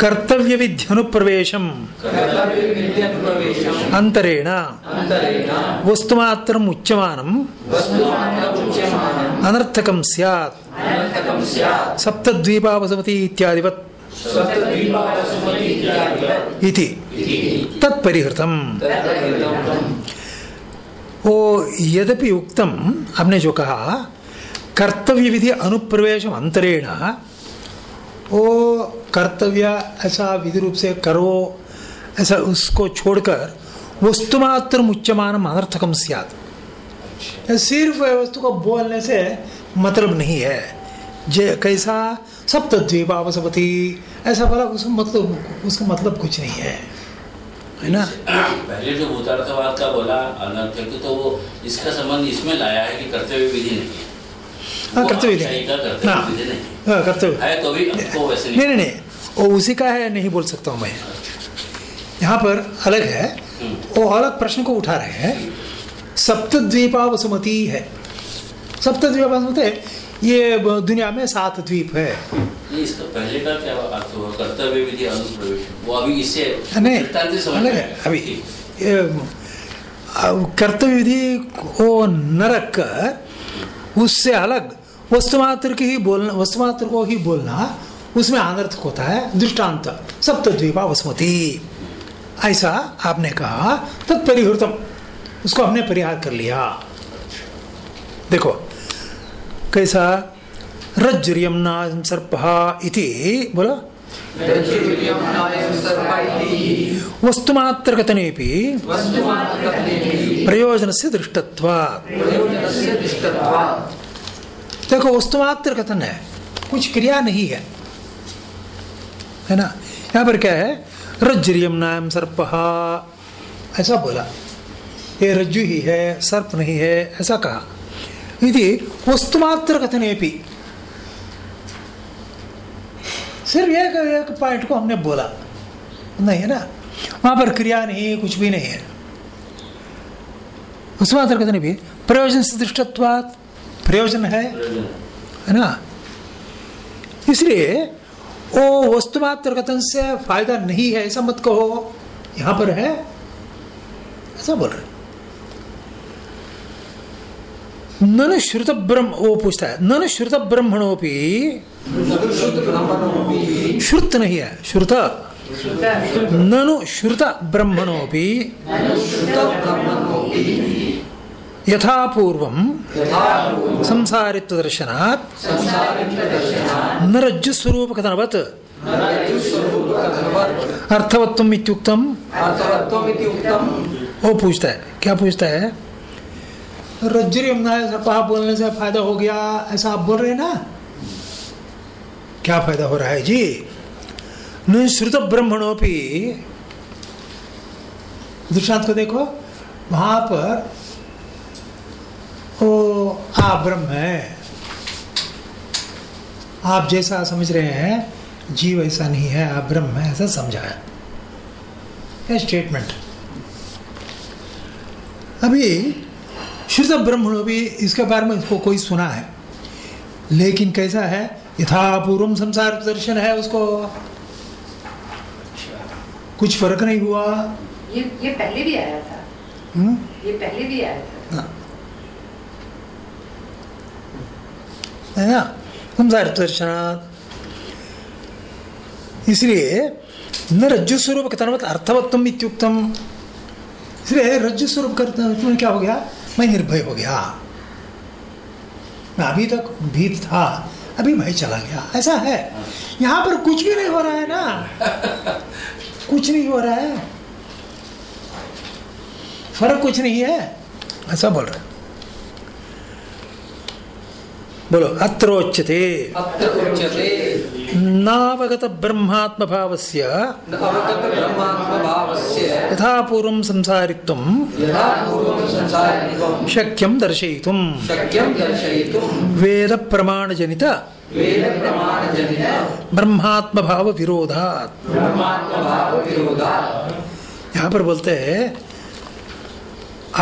कर्तव्य विध्यनुप्रवेशम अंतरेण वस्तुमात्रम उच्यमानम अनर्थकम स्यात्। सप्तद्वीपावसमति इत्यादिवत् इति। तत्परिहृतम। वो यद्यपि उक्तम हमने जो कहा कर्तव्य विधि अनुप्रवेशम अंतरेण वो कर्तव्य ऐसा विधि रूप से करो, ऐसा उसको छोड़कर वस्तुमात्र उच्चमान अनर्थकम सियात। सिर्फ़ वस्तु को बोलने से मतलब नहीं है। जे कैसा सप्तद्वीपावसपति ऐसा बोला उसका मतलब उसका मतलब कुछ नहीं है। है ना? पहले जो भूतार्थवाद का बोला अनर्थ तो वो इसका संबंध इसमें लाया है कि कर्तव्य विधि नहीं हाँ, कर्तव्य का हाँ। नहीं। है। हाँ, कर्तव्य। है तो भी नहीं। नहीं नहीं वो उसी का है नहीं बोल सकता हूँ मैं। यहाँ पर अलग है वो अलग प्रश्न को उठा रहे हैं। सप्तद्वीपावसुमति है। सप्तद्वीपावसुमति है, ये दुनिया में सात द्वीप है। इसका पहले का क्या अर्थ हुआ? कर्तव्य विधि वो अभी इससे नहीं दृष्टांत से समझ अलग है अभी। कर्तव्य विधि को न रखकर उससे अलग वस्तुमात्र की ही बोलना वस्तुमात्र को ही बोलना उसमें अनर्थक होता है दृष्टांत सप्तद्वीपा वसुमती। ऐसा आपने कहा तत्परिहृतम उसको हमने परिहार कर लिया। देखो कैसा रज्जुर्यम नाम सर्प इति बोलो। वस्तुमात्रकथनेपि प्रयोजन से दृष्टत्वात्। देखो वस्तुमात्र कथन है। कुछ क्रिया नहीं है। है ना? यहाँ पर क्या है? रज्जुरियम नाम सर्प। ऐसा बोला। ये रज्जु ही है, सर्प नहीं है, ऐसा कहा। यदि वस्तुमात्र कथने भी सिर्फ़ एक एक पॉइंट को हमने बोला। नहीं, है ना? वहाँ पर क्रिया नहीं, कुछ भी नहीं है। वस्तुमात्र कथने भी प्रयोजन से दृष्टत्वात् प्रयोजन है? है ना? इसलिए वो वस्तुमात्र कथन से फ़ायदा नहीं है ऐसा मत कहो। यहाँ पर है? ऐसा बोल रहे नन श्रुत ब्रह्म वो पूछता है नन श्रुत ब्रह्मणोपि श्रुत नहीं है श्रुत। ननु श्रुत ब्रह्मणोपि यथा पूर्वं संसारित्व दर्शनात् न रज्जु कथनवत् अर्थवत्वम इत्युक्तम वो पूछता है क्या पूछता है रज्जु यमुना सर्पा बोलने से फ़ायदा हो गया ऐसा आप बोल रहे हैं ना? क्या फ़ायदा हो रहा है जी? न श्रुत ब्रह्मणोपि। दृष्टांत को देखो वहाँ पर ओ आप ब्रह्म है। आप जैसा समझ रहे हैं जीव ऐसा नहीं है आप ब्रह्म है ऐसा समझाया क्या स्टेटमेंट अभी शुद्ध ब्रह्मणो भी इसके बारे में इसको कोई सुना है लेकिन कैसा है? यथा पूर्व संसार दर्शन है उसको। कुछ फ़र्क नहीं हुआ। ये ये पहले भी आया था। हम्म? ये पहले भी आया था। है ना? संसार दर्शनात् इसलिए न रज्जु स्वरूप कथनवत अर्थवत्तम इत्युक्तम। इसलिए रज्जु स्वरूप करते क्या हो गया? मैं निर्भय हो गया। मैं अभी तक भीत था, अभी भय चला गया। ऐसा है। यहाँ पर कुछ भी नहीं हो रहा है ना? कुछ नहीं हो रहा है। फ़र्क कुछ नहीं है। ऐसा बोल रहे बोलो अत्र उच्यते नावगत ब्रह्मात्म अवगत ब्रह्मात्मभावस्य यथा पूर्वं संसारित्वं। यथा पूर्वं शक्यं दर्शयितुं वेद प्रमाणजनित वेदप्रमाणजनित। ब्रह्मात्म भाव विरोधात् यहाँ पर बोलते हैं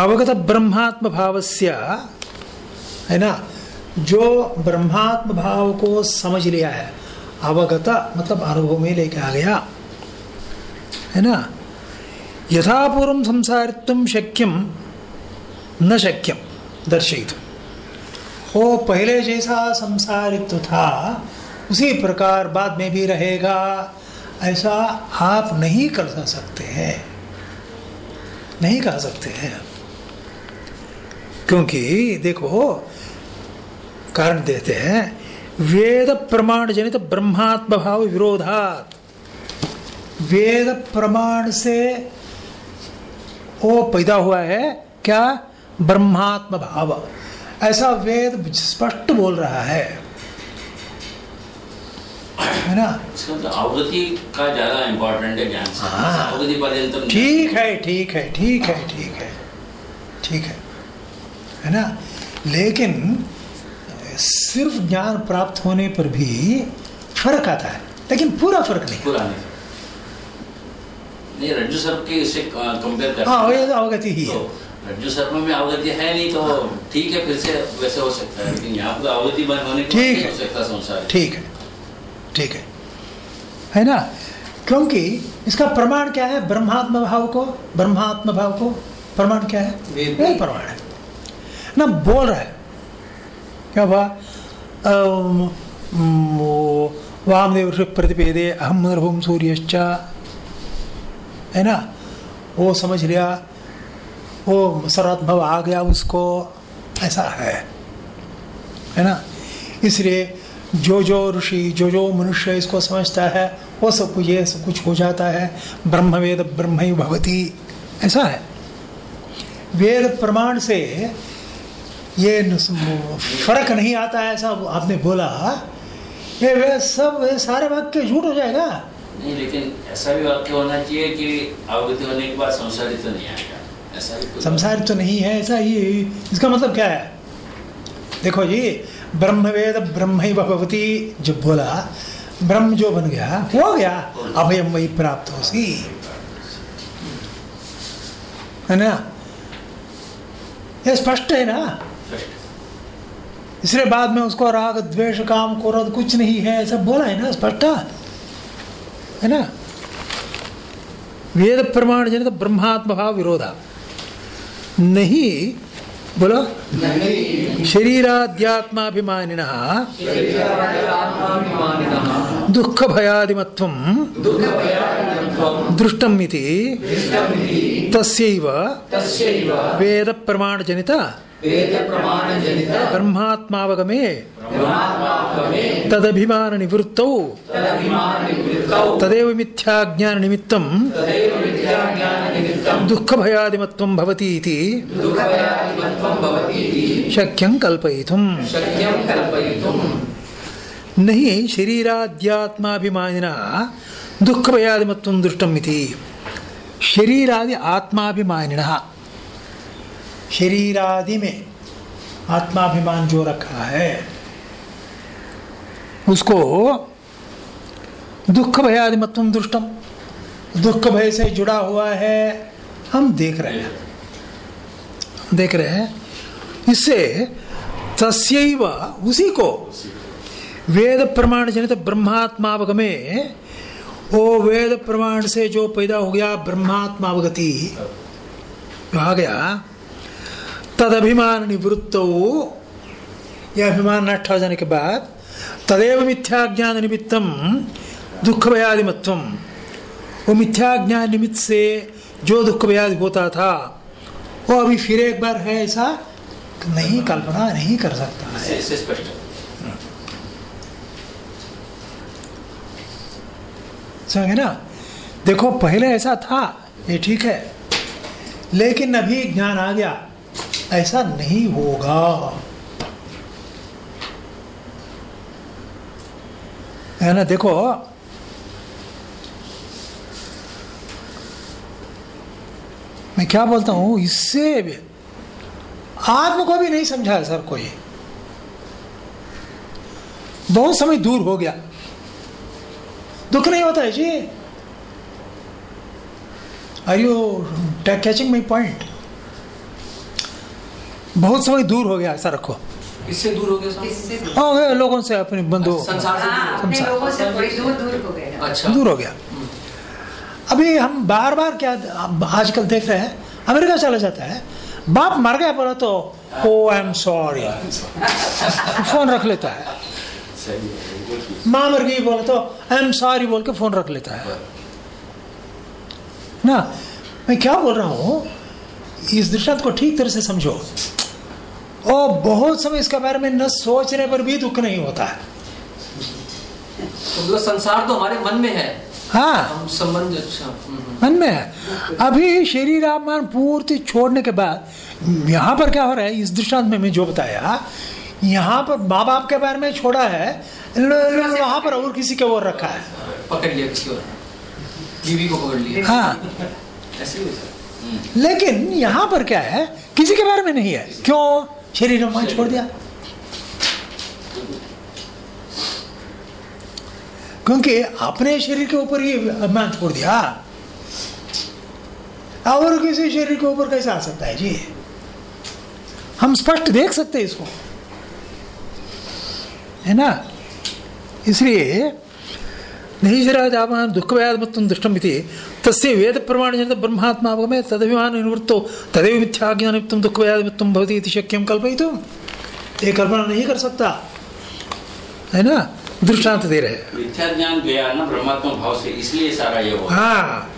अवगत ब्रह्मात्म भावस्य है ना? जो ब्रह्मात्म भाव को समझ लिया है, अवगत मतलब अनुभव में लेके आ गया। है ना? यथापूर्व संसारित्व शक्यम न शक्यम दर्शित वो पहले जैसा संसारित्व था, उसी प्रकार बाद में भी रहेगा, ऐसा आप नहीं कर सकते हैं। नहीं कह सकते हैं। क्योंकि देखो कारण देते हैं वेद प्रमाण जनित ब्रह्मात्म भाव विरोधात। वेद प्रमाण से वो पैदा हुआ है क्या? ब्रह्मात्म भाव। ऐसा वेद स्पष्ट बोल रहा है। है ना? इसका मतलब अवगति का ज़्यादा इम्पोर्टेंट है ज्ञान से। हाँ। अवगति ठीक है ठीक है ठीक है ठीक है ठीक है। है ना? लेकिन सिर्फ़ ज्ञान प्राप्त होने पर भी फ़र्क आता है लेकिन पूरा फ़र्क नहीं पूरा नहीं। नहीं रज्जु सर्प के इससे कंपेयर कर हाँ ये तो अवगति ही है। तो रज्जु सर्प में अवगति है नहीं तो ठीक है फिर से वैसे हो सकता है। लेकिन यहाँ पर अवगति बंद होने के ठीक है। हो सकता संसार। ठीक है। ठीक है। है ना? क्योंकि इसका प्रमाण क्या है? ब्रह्मात्म भाव को? ब्रह्मात्म भाव को? प्रमाण क्या है। प्रमाण है। ना बोल रहा है वामदेव ऋषि प्रतिपेदे अहम नरभुम सूर्यश्च है ना वो समझ लिया वो सर्वात्मभाव आ गया उसको ऐसा है। है ना इसलिए जो जो ऋषि, जो जो मनुष्य इसको समझता है, वो सब कुछ ये सब कुछ हो जाता है। ब्रह्म वेद ब्रह्म भवती। ऐसा है। वेद प्रमाण से ये फ़र्क नहीं आता है ऐसा आपने बोला। ये वे सब ये सारे वाक्य झूठ हो जाएगा। नहीं लेकिन ऐसा भी वाक्य होना चाहिए कि अवगति होने के बाद संसारित तो नहीं आएगा। ऐसा भी कुछ संसार तो नहीं है ऐसा ही इसका मतलब क्या है? देखो जी ब्रह्म वेद ब्रह्म भगवती जब बोला ब्रह्म जो बन गया हो गया। अभयम वही प्राप्त हो सी है ना? ये स्पष्ट है ना। इसलिए बाद में उसको राग द्वेष काम क्रोध कुछ नहीं है ऐसा बोला है ना स्पष्ट है? ना? वेद प्रमाण जनित ब्रह्मात्म भाव विरोधा। नहीं बोलो। शरीराद्यात्माभिमानिनः दुःख भयादिमत्वं दृष्टम् इति। तस्यैव। प्रमाण जनित ब्रह्मात्मावगमे। तदभिमान निवृत्तौ तदेव मिथ्याज्ञान निमित्तं दुःख भयादिमत्वं भवति इति शक्यं कल्पयितुम्। नहीं शरीराद्यात्माभिमानिनः दुःख भयादिमत्वं दृष्टम् इति। शरीरादि आत्माभिमानिनः। शरीरादि में आत्माभिमान जो रखा है, उसको दुख भयादिमत्व दृष्टम दुख भय से जुड़ा हुआ है, हम देख रहे हैं। देख रहे हैं, इससे तस्व उसी को वेद प्रमाण जनित ब्रह्मात्मावगमे वो वेद प्रमाण से जो पैदा हो गया ब्रह्मात्मावगति आ गया तद अभिमान निवृत्त यह अभिमान नष्ट हो जाने के बाद तदेव मिथ्या ज्ञान निमित्तम दुख भयादिमत्वम वो मिथ्या ज्ञान निमित्त से जो दुख भयादि होता था वो अभी फिर एक बार है ऐसा नहीं कल्पना नहीं कर सकता। है है। समझे ना? देखो पहले ऐसा था ये ठीक है। लेकिन अभी ज्ञान आ गया। ऐसा नहीं होगा। है ना? देखो, मैं क्या बोलता हूँ, इससे आत्म को भी नहीं समझा सर कोई बहुत समय दूर हो गया। दुख नहीं होता है ji? Are you catching my point बहुत समय दूर हो गया ऐसा रखो। इससे दूर हो गया? किससे दूर? हो गए लोगों से अपने बंधु। संसार से हाँ, दूर अपने संसार। लोगों से दूर दूर हो गए अच्छा। दूर हो गया। अभी हम बार बार क्या आजकल देख रहे हैं अमेरिका चला जाता है। बाप मर गया बोला तो oh I am sorry phone रख लेता है। सही है। माँ मर गई बोला तो आई एम सॉरी बोल के फ़ोन रख लेता है। ना मैं क्या बोल रहा हूँ इस दृष्टांत को ठीक तरह से समझो। और बहुत समय इसके बारे में न सोचने पर भी दुख नहीं होता है। तो संसार तो हमारे मन में है। हाँ। हम संबंध अच्छा हम्म, हम्म। मन में है। अभी शरीर अपमान पूर्ति छोड़ने के बाद यहाँ पर क्या हो रहा है? इस दृष्टांत में मैं जो बताया यहाँ पर माँ बाप के बारे में छोड़ा है वहाँ पर और किसी के और रखा है। पकड़ लिया किसी और। बीवी को पकड़ लिया। है। लेकिन यहाँ पर क्या है? किसी के बारे में नहीं है। क्यों? शरीर अभिमान छोड़ दिया। क्योंकि अपने शरीर के ऊपर ही अभिमान छोड़ दिया। और किसी शरीर के ऊपर कैसे आ सकता है जी? हम स्पष्ट देख सकते हैं इसको। है ना? इसलिए नहीं शराजापान दुख दुष्टम इति तस्य वेद प्रमाण जनित ब्रह्मात्मावगमे तदभिमान निवृत्तो तदेव मिथ्याज्ञानित्वं दुख व्याधमत्वं भवति इति शक्यं कल्पयितुं ये कल्पना नहीं कर सकता है ना? दृष्टांत दे रहे। मिथ्या ज्ञान गया ना ब्रह्मात्मा भाव से इसलिए सारा ये हुआ हाँ।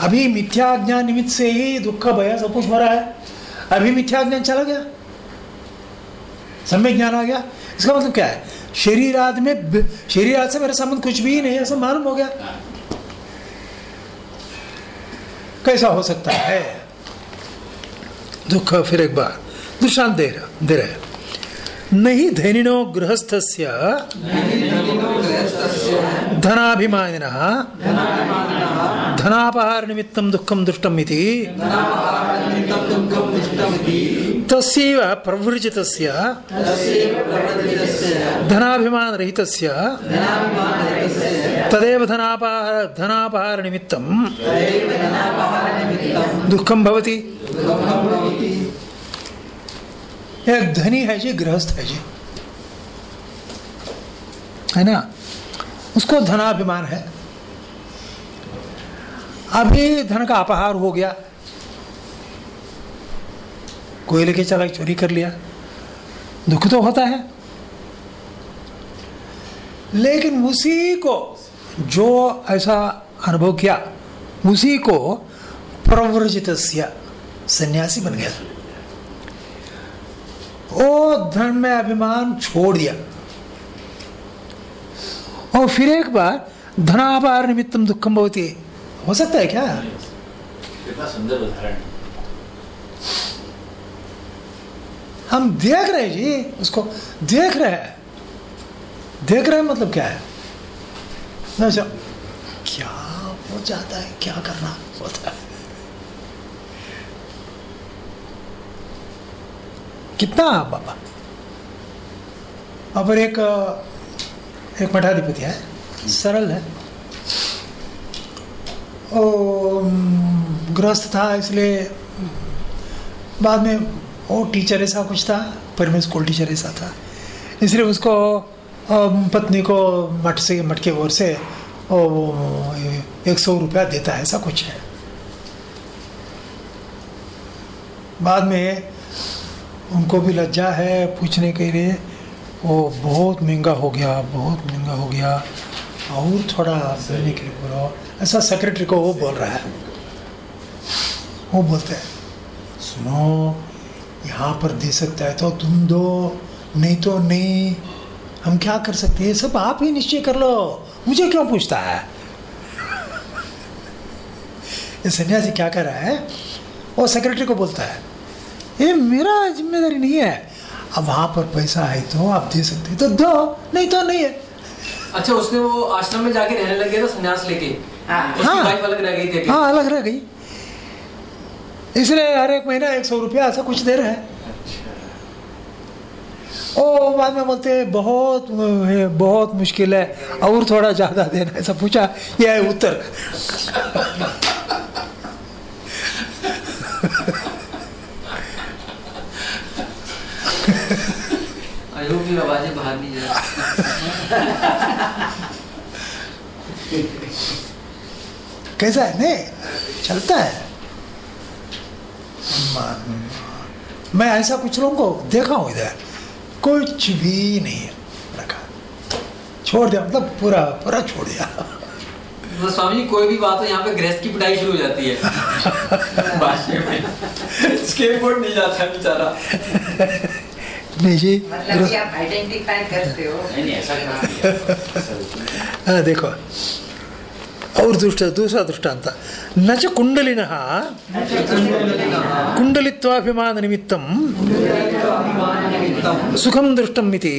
अभी मिथ्या ज्ञान निमित्त से ही दुख का भय सब कुछ हो रहा है। अभी मिथ्या ज्ञान चला गया? सम्यक ज्ञान आ गया? इसका मतलब क्या है? शरीर आदि में शरीर आदि से मेरा संबंध कुछ भी नहीं, ऐसा मालूम हो गया। कैसा हो सकता है? दुख, फिर एक बार दृष्टांत दे रहा, दे रहे नहीं धनिनो गृहस्थस्य, धनाभिमानिन धनापहार निमित्तं दुखम दुष्टम् तस्यैव प्रवृजितस्य। धनाभिमानरहितस्य। तदेव धनापहार धनापहार निमित्तं दुःखं भवति। एक धनी है जी गृहस्थ है जी। है ना? उसको धनाभिमान है। अभी धन का अपहार हो गया। कोई लेके चला चोरी कर लिया। दुख तो होता है। लेकिन उसी को जो ऐसा अनुभव किया, उसी को प्रव्रजित सन्यासी बन गया। वो धन में अभिमान छोड़ दिया। और फिर एक बार धनाभार निमित्तम दुखम भवती। हो सकता है क्या? कितना सुंदर उदाहरण है। हम देख रहे हैं जी, उसको देख रहे हैं। देख रहे हैं मतलब क्या है? क्या हो जाता है? क्या करना होता है? कितना बाबा? और एक एक मठाधिपति है, सरल है। ओ गृहस्थ था, इसलिए बाद में वो टीचर ऐसा कुछ था? प्राइमरी स्कूल टीचर ऐसा था। इसलिए उसको पत्नी को मठ से, मठ के ओर से एक सौ रुपया देता है, ऐसा कुछ है। बाद में उनको भी लज्जा है पूछने के लिए वो बहुत महँगा हो गया, बहुत महँगा हो गया। और थोड़ा देने के लिए बोलो। ऐसा सेक्रेटरी को वो बोल रहा है। वो बोलते हैं, सुनो यहाँ पर दे सकता है तो तुम दो नहीं तो नहीं। हम क्या कर सकते हैं? सब आप ही निश्चय कर लो। मुझे क्यों पूछता है? ये सन्यासी क्या कर रहा है? वो सेक्रेटरी को बोलता है ये मेरा ज़िम्मेदारी नहीं है। अब वहाँ पर पैसा है तो आप दे सकते हैं। तो दो नहीं तो नहीं है। अच्छा उसने वो आश्रम में जाके रहने लग गया था संन्यास लेके। हाँ। हाँ। अलग रह गई थी अकेली। हाँ अलग रह गई इसलिए हर एक महीना एक सौ रुपया ऐसा कुछ दे रहे हैं। ओ बाद में बोलते हैं बहुत है, बहुत मुश्किल है और थोड़ा ज़्यादा देना ऐसा पूछा यह है उत्तर. कैसा है? नहीं चलता है। म- मैं ऐसा कुछ लोगों को देखा हूँ इधर। कुछ भी नहीं रखा। छोड़ दिया मतलब पूरा पूरा छोड़ दिया। तो स्वामी जी कोई भी बात हो यहाँ पे गृहस्थ की पिटाई शुरू हो जाती है। में। नहीं जाता बेचारा। नहीं जी मतलब आप आइडेंटिफाई करते हो। नहीं नहीं ऐसा है। हाँ, देखो। और दुष्ट दूसरा दृष्टांत न च कुंडलिनः कुंडलित्वाभिमान निमित्तं सुखं दृष्टम् इति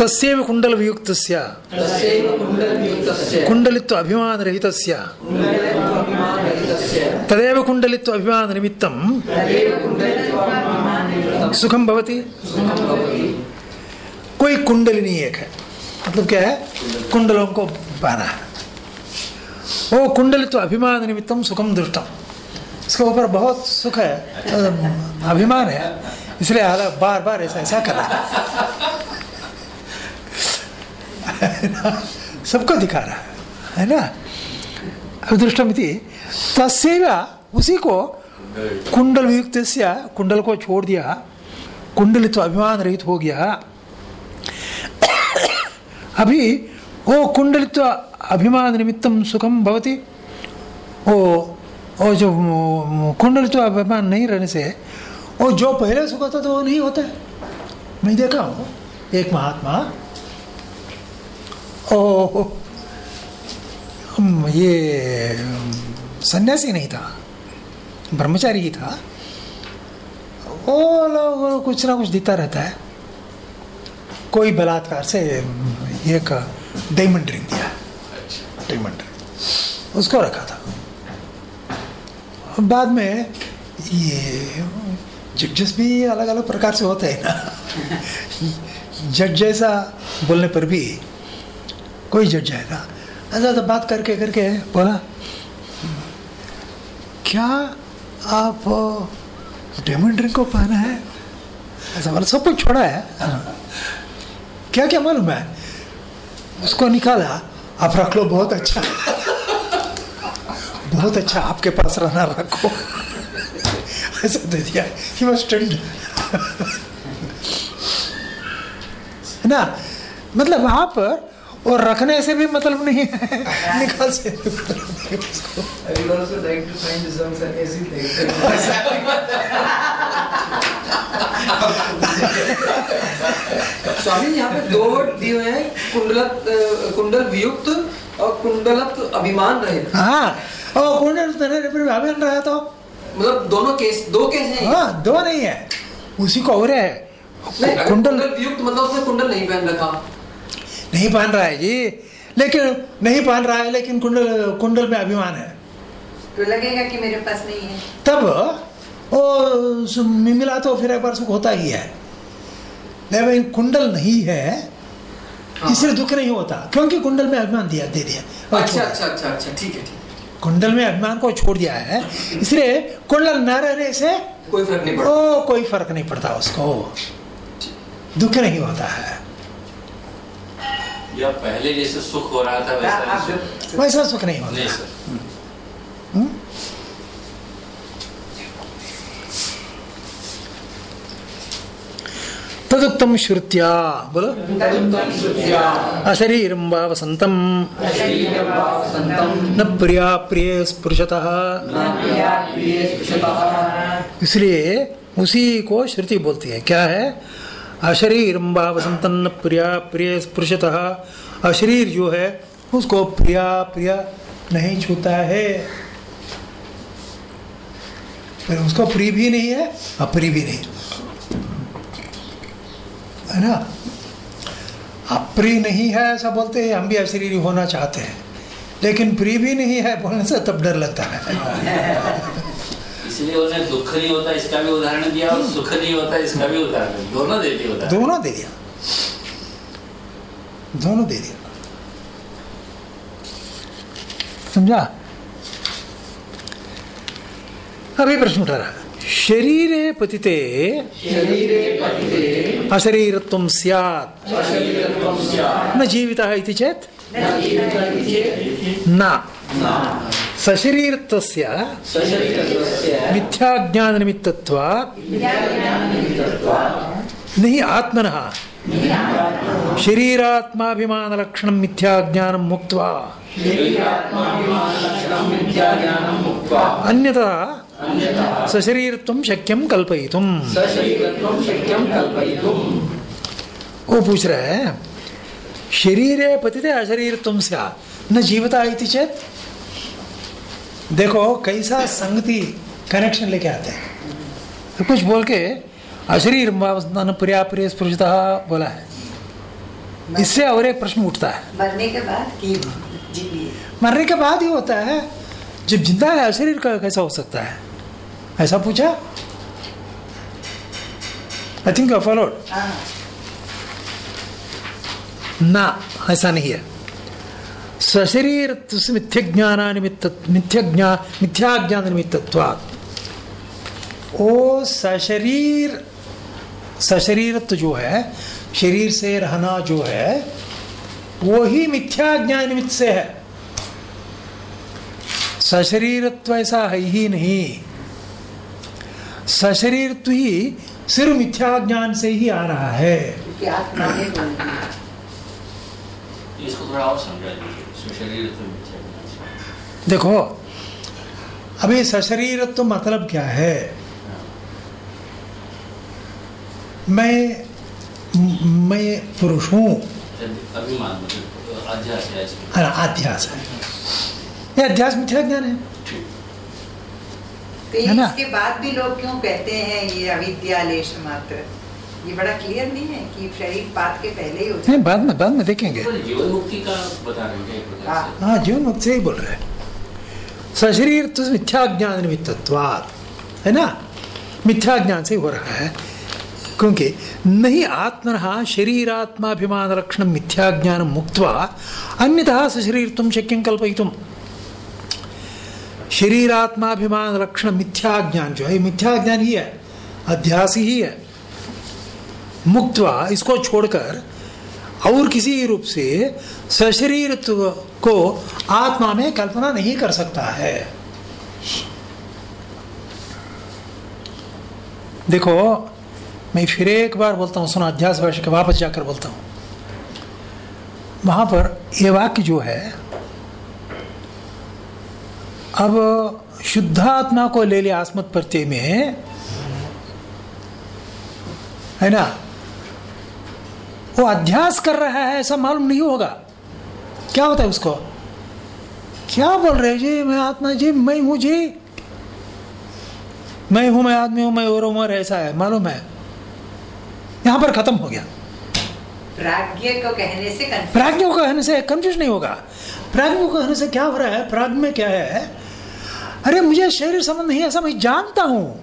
तस्यैव कुण्डलवियुक्तस्य तस्यैव कुण्डलयुक्तस्य कुण्डलित्व अभिमानरहितस्य कुण्डलित्वाभिमानरहितस्य तदेव कुण्डलित्व अभिमाननिमित्तं तदेव कुण्डलित्वाभिमाननिमित्तं सुखम भवति सुखं भवति कोई कुंडलिनी एक है मतलब क्या है कुंडलों को पाना है वो तो अभिमान निमित्तम सुखम दृष्टम इसके ऊपर बहुत सुख है अम, अभिमान है। इसलिए हालाँकि बार बार ऐसा ऐसा कर रहा है। सबको दिखा रहा है है ना? अदृष्टमिति तस्व उसी को कुंडल वियुक्त कुंडल को छोड़ दिया कुंडलित्व अभिमान रहित हो गया। अभी वो कुंडलित्व अभिमान निमित्तम सुखम भवति। वो वो जो कुंडलित्व अभिमान नहीं रहने से वो जो पहले सुख होता था वो नहीं होता है। मैं देखा हूँ, एक महात्मा, ओ ये सन्यासी नहीं था, ब्रह्मचारी ही था। वो लोग कुछ ना कुछ देता रहता है। कोई बलात्कार से एक डायमंड रिंग दिया। डायमंड रिंग उसको रखा था। बाद में ये जजेस भी अलग अलग प्रकार से होते हैं ना। जज जैसा बोलने पर भी कोई जज आएगा। ऐसा तो बात करके करके बोला क्या आप डायमंड रिंग को पहना है? ऐसा बोला सब कुछ छोड़ा है। क्या क्या मालूम है? उसको निकाला। आप रख लो बहुत अच्छा। बहुत अच्छा आपके पास रहना रखो। ऐसा दे दिया। ही वॉज़ स्टंड ना? मतलब वहाँ पर और रखने से भी मतलब नहीं है। निकाल से। I also like to find स्वामी यहाँ पे दो वर्ड दिए हुए हैं कुंडलत कुंडल वियुक्त और कुंडलत अभिमान रहित। हाँ और कुंडल तेरे पर भावन रहा तो मतलब दोनों केस दो केस हैं हाँ दो नहीं है उसी को और है। कुंडल कुंडल वियुक्त मतलब उसने कुंडल नहीं पहन रखा। नहीं पहन रहा है जी लेकिन नहीं पहन रहा है लेकिन कुंडल कुंडल में अभिमान है। तो लगेगा कि मेरे पास नहीं है। तब वो मिला तो फिर एक बार सुख होता ही है। लेकिन कुंडल नहीं है हाँ। इसलिए दुख नहीं होता क्योंकि कुंडल में अभिमान दिया दे दिया। अच्छा अच्छा अच्छा अच्छा ठीक है ठीक है। कुंडल में अभिमान को छोड़ दिया है इसलिए कुंडल न रहने से कोई फ़र्क नहीं पड़ता। ओ कोई फ़र्क नहीं पड़ता उसको। दुख नहीं होता है। या पहले जैसे सुख हो रहा था वैसा सुख वैसा सुख नहीं नहीं होता सर हम्म? तदुक्तम श्रुत्या। बोलो। अशरीरं वा वसन्तं न प्रिया प्रिय स्पृशतः। इसलिए उसी को श्रुति बोलती है। क्या है? अशरीरं वा न प्रिया प्रिय स्पृशतः। अशरीर जो है उसको प्रिया प्रिया नहीं छूता है। उसको प्रिय भी नहीं है अप्रिय भी नहीं। है ना? अप्रिय नहीं है ऐसा बोलते हैं हम भी अशरीरी होना चाहते हैं। लेकिन प्रिय भी नहीं है बोलने से तब डर लगता है। इसलिए उन्हें दुख नहीं होता इसका भी उदाहरण दिया और सुख नहीं होता इसका भी उदाहरण दोनों देते उदाहरण। दोनों दे दिया। दोनों दे दिया। समझा? अभी प्रश्न उठा रहा पतिते शरीरे पतिते। अशरीरत्वं स्यात्। न जीवितः इति चेत्? न सशरीरत्वस्य मिथ्याज्ञाननिमित्तत्वात्। नहीं आत्मनः। शरीरात्माभिमानलक्षणं मुक्त्वा। शरीरात्माभिमानलक्षणं विद्याज्ञानं मुक्त्वा। अन्यथा अन्यतः सशरीरत्वं शक्यं कल्पयितुम् वो पूछ रहे हैं शरीरे पतिते अशरीरत्वं स्यात् न जीवता इति चेत? देखो कैसा संगति कनेक्शन लेके आते हैं। तो कुछ बोल के अशरीर प्रिया प्रिय स्पृशता बोला है। इससे और एक प्रश्न उठता है। मरने के बाद की मरने के बाद ही होता है। जब ज़िंदा है अशरीर का कैसा हो सकता है? ऐसा पूछा आई थिंक यू फॉलोड ना ऐसा नहीं है सशरीर मिथ्य ज्ञान निमित्त मिथ्य ज्ञान मिथ्या ज्ञान निमित्तत्वात् ओ सशरीर सशरीरत्व जो है शरीर से रहना जो है वो ही मिथ्या ज्ञान निमित्त से है सशरीरत्व ऐसा है ही नहीं सशरीरत्व ही सिर्फ़ मिथ्या ज्ञान से ही आ रहा है। तो। देखो अभी सशरीर तो मतलब क्या है? मैं मैं पुरुष हूँ। मतलब अध्यास है अध्यास मिथ्या ज्ञान है। तो है ना? इसके बाद भी लोग क्यों कहते हैं ये अविद्या लेश मात्र? ये बड़ा क्लियर नहीं है कि शरीर पात के पहले ही हो जाए नहीं बाद में बाद में देखेंगे। तो जीवन मुक्ति का बता रहे हैं से? हाँ। जीवन मुक्त से ही बोल रहे हैं। सशरीर तो मिथ्या ज्ञान निमित्तत्वात् है ना? मिथ्या ज्ञान से हो रहा है। क्योंकि नहीं आत्मन शरीरात्माभिमान लक्षण मिथ्या ज्ञान मुक्त्वा अन्यथा सशरीर तुम शक्यं कल्पयितुम। शरीरात्माभिमान लक्षण मिथ्या ज्ञान जो है मिथ्या ज्ञान ही है, अध्यास ही है। मुक्तवा इसको छोड़कर और किसी रूप से सशरीर को आत्मा में कल्पना नहीं कर सकता है। देखो, मैं फिर एक बार बोलता हूँ, सुना, अध्यास भाषा के वापस जाकर बोलता हूँ। वहाँ पर ये वाक्य जो है अब शुद्धात्मा को ले लिया आस्मत प्रत्यय में है ना? वो अध्यास कर रहा है ऐसा मालूम नहीं होगा। क्या होता है उसको? क्या बोल रहे जी मैं आत्मा जी मैं हूँ जी मैं हूँ मैं आदमी हूँ मैं और उमर ऐसा है मालूम है? यहाँ पर खत्म हो गया। प्राज्ञ को कहने से confuse- प्राज्ञ को कहने से कंफ्यूज नहीं होगा। प्राज्ञ को कहने से क्या हो रहा है? प्राज्ञ में क्या है? अरे मुझे शरीर संबंध नहीं ऐसा मैं जानता हूँ।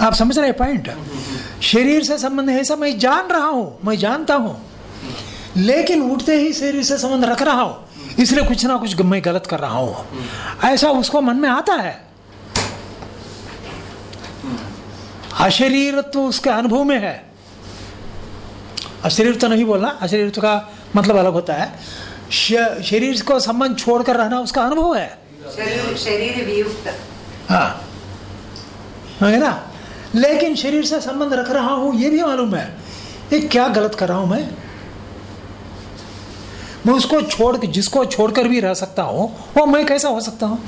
आप समझ रहे पॉइंट शरीर से संबंध है, ऐसा मैं जान रहा हूँ, मैं जानता हूँ। लेकिन उठते ही शरीर से संबंध रख रहा हूँ, इसलिए कुछ ना कुछ मैं गलत कर रहा हूँ। ऐसा उसको मन में आता है? अशरीर तो उसके अनुभव में है। अशरीर तो नहीं बोलना, अशरीर तो का मतलब अलग होता है। शरीर को संबंध छोड़कर रहना उसका अनुभव है। शरीर शरीर वियुक्त हाँ। है ना? लेकिन शरीर से संबंध रख रहा हूँ ये भी मालूम है। ये क्या गलत कर रहा हूँ मैं? मैं उसको छोड़ के जिसको छोड़कर भी रह सकता हूँ वो मैं कैसा हो सकता हूँ?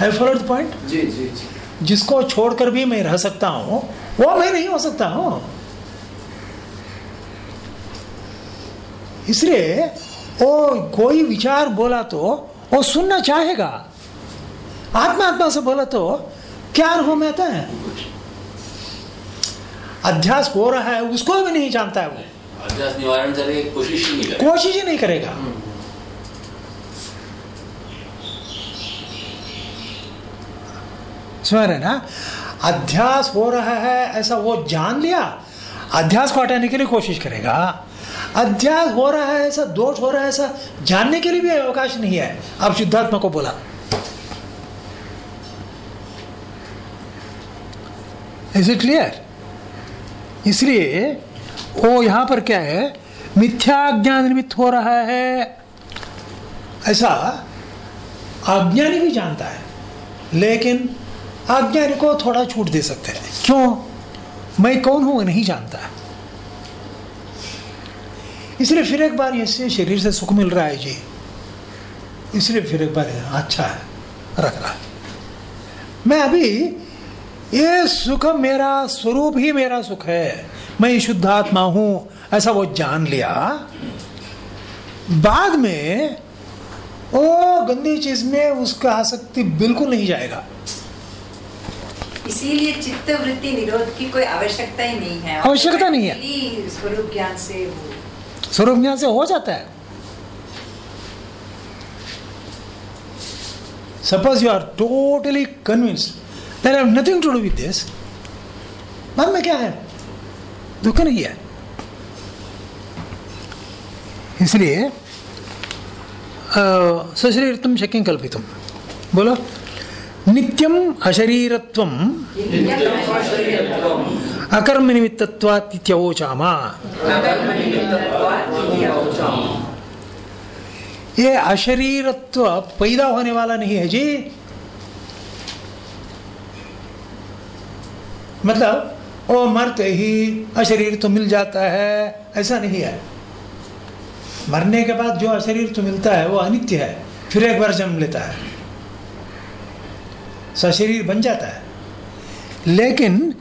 है फॉलोड पॉइंट जी जी जी। जिसको छोड़कर भी मैं रह सकता हूँ वो मैं नहीं हो सकता हूँ। इसलिए वो कोई विचार बोला तो वो सुनना चाहेगा। आत्मा आत्मा से बोला तो क्या अनुभव में आता है? अध्यास हो रहा है उसको भी नहीं जानता है वो। अध्यास निवारण करने की कोशिश ही नहीं कोशिश ही नहीं करेगा। समझ रहे ना? अध्यास हो रहा है ऐसा वो जान लिया अध्यास को हटाने के लिए कोशिश करेगा। अध्यास हो रहा है ऐसा, दोष हो रहा है ऐसा, जानने के लिए भी अवकाश नहीं है। अब शुद्धात्मा को बोला। इज़ इट क्लियर इसलिए वो यहाँ पर क्या है? मिथ्या ज्ञान निमित्त हो रहा है। ऐसा अज्ञानी भी जानता है, लेकिन अज्ञानी को थोड़ा छूट दे सकते हैं। क्यों? मैं कौन हूँ? नहीं जानता। इसलिए फिर एक बार इससे शरीर से सुख मिल रहा है जी। इसलिए फिर एक बार अच्छा है रख रहा मैं अभी ये सुख मेरा स्वरूप ही मेरा सुख है। मैं शुद्ध आत्मा हूँ ऐसा वो जान लिया। बाद में ओ गंदी चीज़ में उसका आसक्ति बिल्कुल नहीं जाएगा। इसीलिए चित्त वृत्ति निरोध की कोई आवश्यकता ही नहीं है। आवश्यकता नहीं है। स्वरूप ज्ञान से स्वरूप ज्ञान से हो जाता है। Suppose you are totally convinced there have nothing to do with this मन में क्या है? दुख नहीं है। इसलिए अ, सशरीरत्म शक्य कल्पितम बोलो। नित्यम अशरीरत्वम। अकर्म निमित्तत्वात् ये अशरीरत्व पैदा होने वाला नहीं है जी। मतलब ओ मरते ही अशरीर तो मिल जाता है, ऐसा नहीं है। मरने के बाद जो अशरीर तो मिलता है, वो अनित्य है, फिर एक बार जन्म लेता है। सशरीर बन जाता है। लेकिन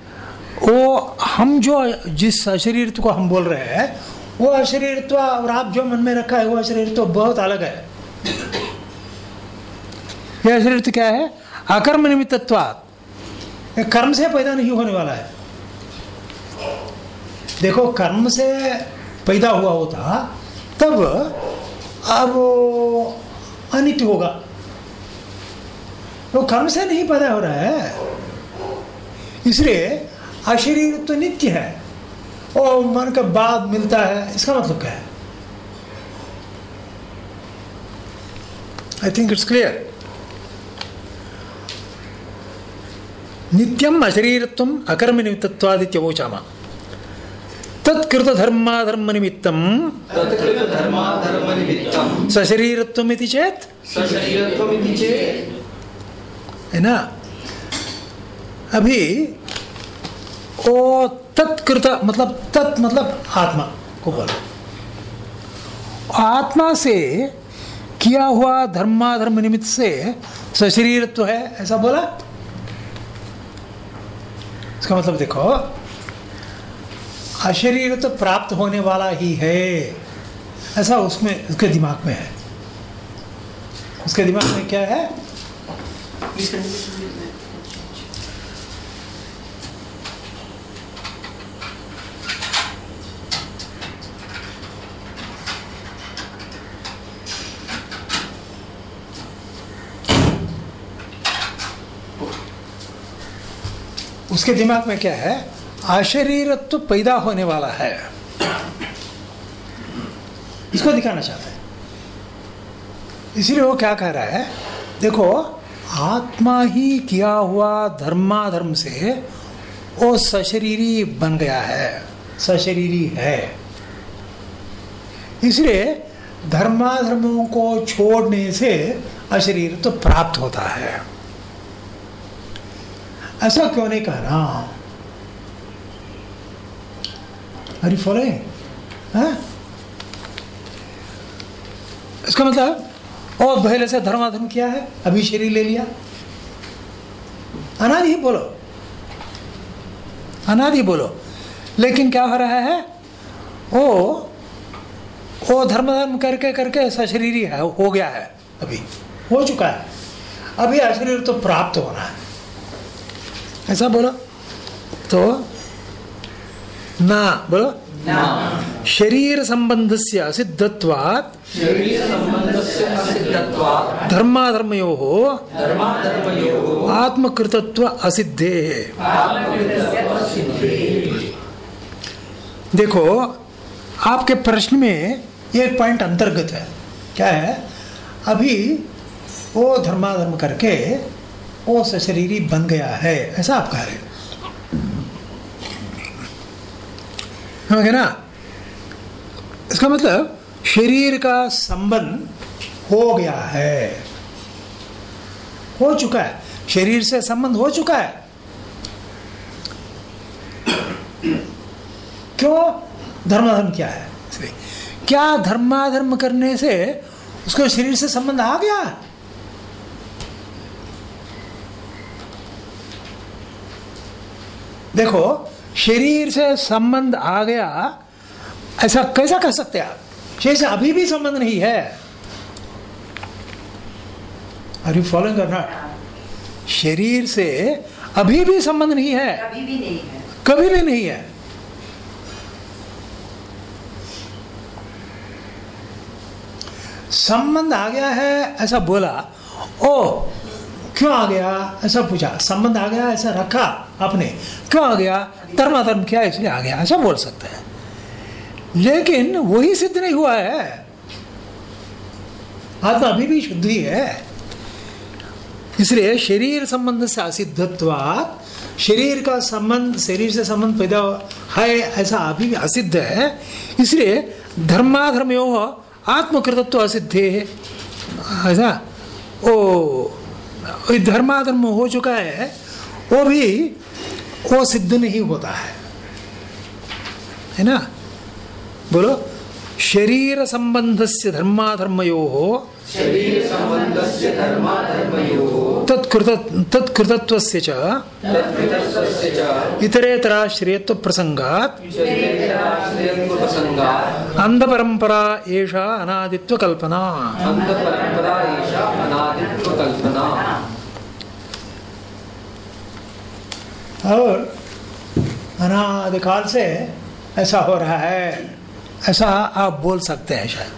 वो हम जो जिस अशरीरत्व को हम बोल रहे हैं, वो अशरीरत्व और आप जो मन में रखा है, वो अशरीरत्व बहुत अलग है। यह अशरीरत्व क्या है? अकर्म निमित्तत्वात्। कर्म से पैदा नहीं होने वाला है। देखो, कर्म से पैदा हुआ होता, तब अब अनित्य होगा। वो तो कर्म से नहीं पैदा हो रहा है। इसलिए अशरीर तो नित्य है। और मन का बाद मिलता है। इसका मतलब क्या है? आई थिंक इट्स क्लियर नित्यम अशरीरत्वम अकर्म निमित्तत्वादित्य वोचामा तत्कृत धर्माधर्म निमित्तम सशरीरत्वम इति चेत। है ना? अभी ओ तत्कृत मतलब तत् मतलब आत्मा, को बोलो। आत्मा से किया हुआ धर्माधर्म निमित्त से सशरीरत्व है, ऐसा बोला? इसका मतलब देखो अशरीर तो प्राप्त होने वाला ही है। ऐसा उसमें, उसके दिमाग में है। उसके दिमाग में क्या है? उसके दिमाग में क्या है? अशरीरत्व पैदा होने वाला है। इसको दिखाना चाहता है। इसीलिए वो क्या कह रहा है? देखो, आत्मा ही किया हुआ धर्माधर्म से वो सशरीरी बन गया है। सशरीरी है। इसलिए धर्माधर्मों को छोड़ने से अशरीर तो प्राप्त होता है। ऐसा क्यों नहीं कह रहा? अरे फॉलो इसका मतलब और पहले से धर्माधर्म किया है, अभी शरीर ले लिया। अनादि ही बोलो। अनादि बोलो। लेकिन क्या हो रहा है? वो वो धर्म धर्म करके करके ऐसा शरीर ही है, हो गया है अभी। हो चुका है। अभी अशरीर तो प्राप्त होना है। ऐसा बोलो? तो? ना बोलो? शरीर संबंध से धर्माधर्मयोः। धर्माधर्मयोः। आत्मकृतत्व असिद्धे। देखो आपके प्रश्न में एक पॉइंट अंतर्गत है। क्या है? अभी वो धर्माधर्म करके वो सशरीरी बन गया है, ऐसा आप कह रहे हो। ना? इसका मतलब शरीर का संबंध हो गया है। हो चुका है। शरीर से संबंध हो चुका है। क्यों? धर्माधर्म क्या है? क्या धर्माधर्म करने से उसको शरीर से संबंध आ गया? देखो शरीर से संबंध आ गया ऐसा कैसा कह सकते हैं आप? शरीर से अभी भी संबंध नहीं है। आर यू फॉलोइंग करना शरीर से अभी भी संबंध नहीं है। कभी भी नहीं है। कभी भी नहीं है। संबंध आ गया है ऐसा बोला ओ क्यों आ गया? ऐसा पूछा। संबंध आ गया, ऐसा रखा आपने। क्यों आ गया? धर्माधर्म क्या इसलिए आ गया? ऐसा बोल सकते हैं। लेकिन वही सिद्ध नहीं हुआ है। आत्मा अभी भी शुद्ध ही है। इसलिए शरीर संबंध से असिद्धत्वात, शरीर का संबंध, शरीर से संबंध पैदा है, ऐसा अभी भी असिद्ध है। इसलिए धर्माधर्मयो आत्मकृतत्व असिद्ध है। ऐसा? ओ धर्माधर्म हो चुका है वो भी वो सिद्ध नहीं होता है। है ना? बोलो शरीर संबंध से धर्माधर्मयो शरीर संबंधस्य धर्माधर्मयोः तत्कृत तत्कृतत्वस्य च तत्कृतस्य प्रसंगात अंध परंपरा एषा अनादित्व कल्पना अंधपरंपरा एषा अनादित्व कल्पना और अनादिकाल से ऐसा हो रहा है ऐसा आप बोल सकते हैं शायद।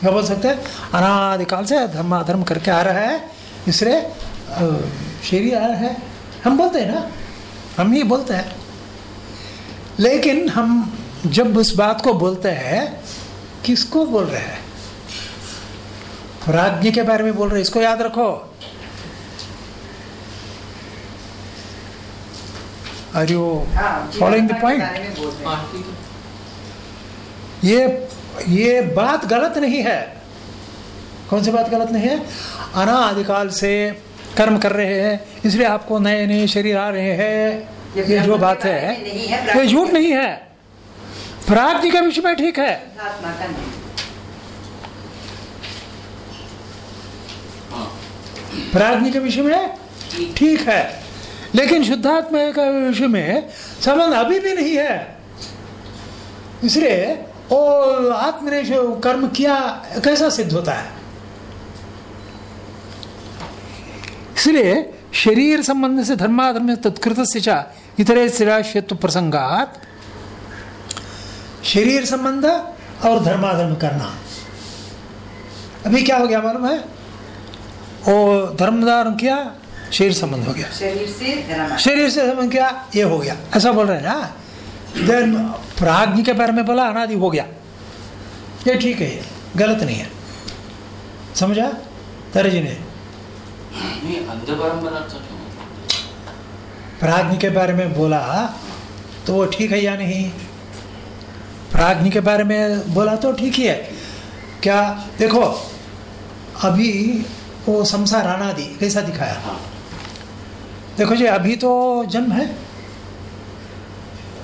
क्या बोल सकते हैं? अनादिकाल से धर्म धर्माधर्म करके आ रहा है इसलिए शेरी आ रहा है। हम बोलते हैं ना हम ही बोलते हैं। लेकिन हम जब उस बात को बोलते हैं किसको बोल रहे हैं? राज्ञ के बारे में बोल रहे इसको याद रखो। आर यू हाँ। Following the point. ये ये बात गलत नहीं है। कौन सी बात गलत नहीं है? अनादिकाल से कर्म कर रहे हैं इसलिए आपको नए नए शरीर आ रहे हैं। ये जो बात है ये झूठ नहीं है। प्राज्ञ के विषय में ठीक है। आत्मा का नहीं। हाँ प्राज्ञ के विषय में ठीक है। लेकिन शुद्धात्मा का विषय में संबंध अभी भी नहीं है। इसलिए वो आत्म कर्म किया, कैसा सिद्ध होता है? इसलिए शरीर संबंध से धर्माधर्म तत्कृत इतरे शिराश्यत्व प्रसंगात। शरीर संबंध और धर्माधर्म करना। अभी क्या हो गया, मालूम है? वो धर्मदान किया शरीर संबंध हो गया। शरीर से शरीर से संबंध किया ये हो गया। ऐसा बोल रहे हैं ना? देन प्राज्ञ के बारे में बोला अनादि हो गया। ये ठीक है ये गलत नहीं है। समझा? तरह जी ने। तो क्यों? प्राज्ञ के बारे में बोला तो वो ठीक है या नहीं? प्राज्ञ के बारे में बोला तो ठीक ही है। क्या देखो अभी वो संसार अनादि कैसा दिखाया? हाँ। देखो जी अभी तो जन्म है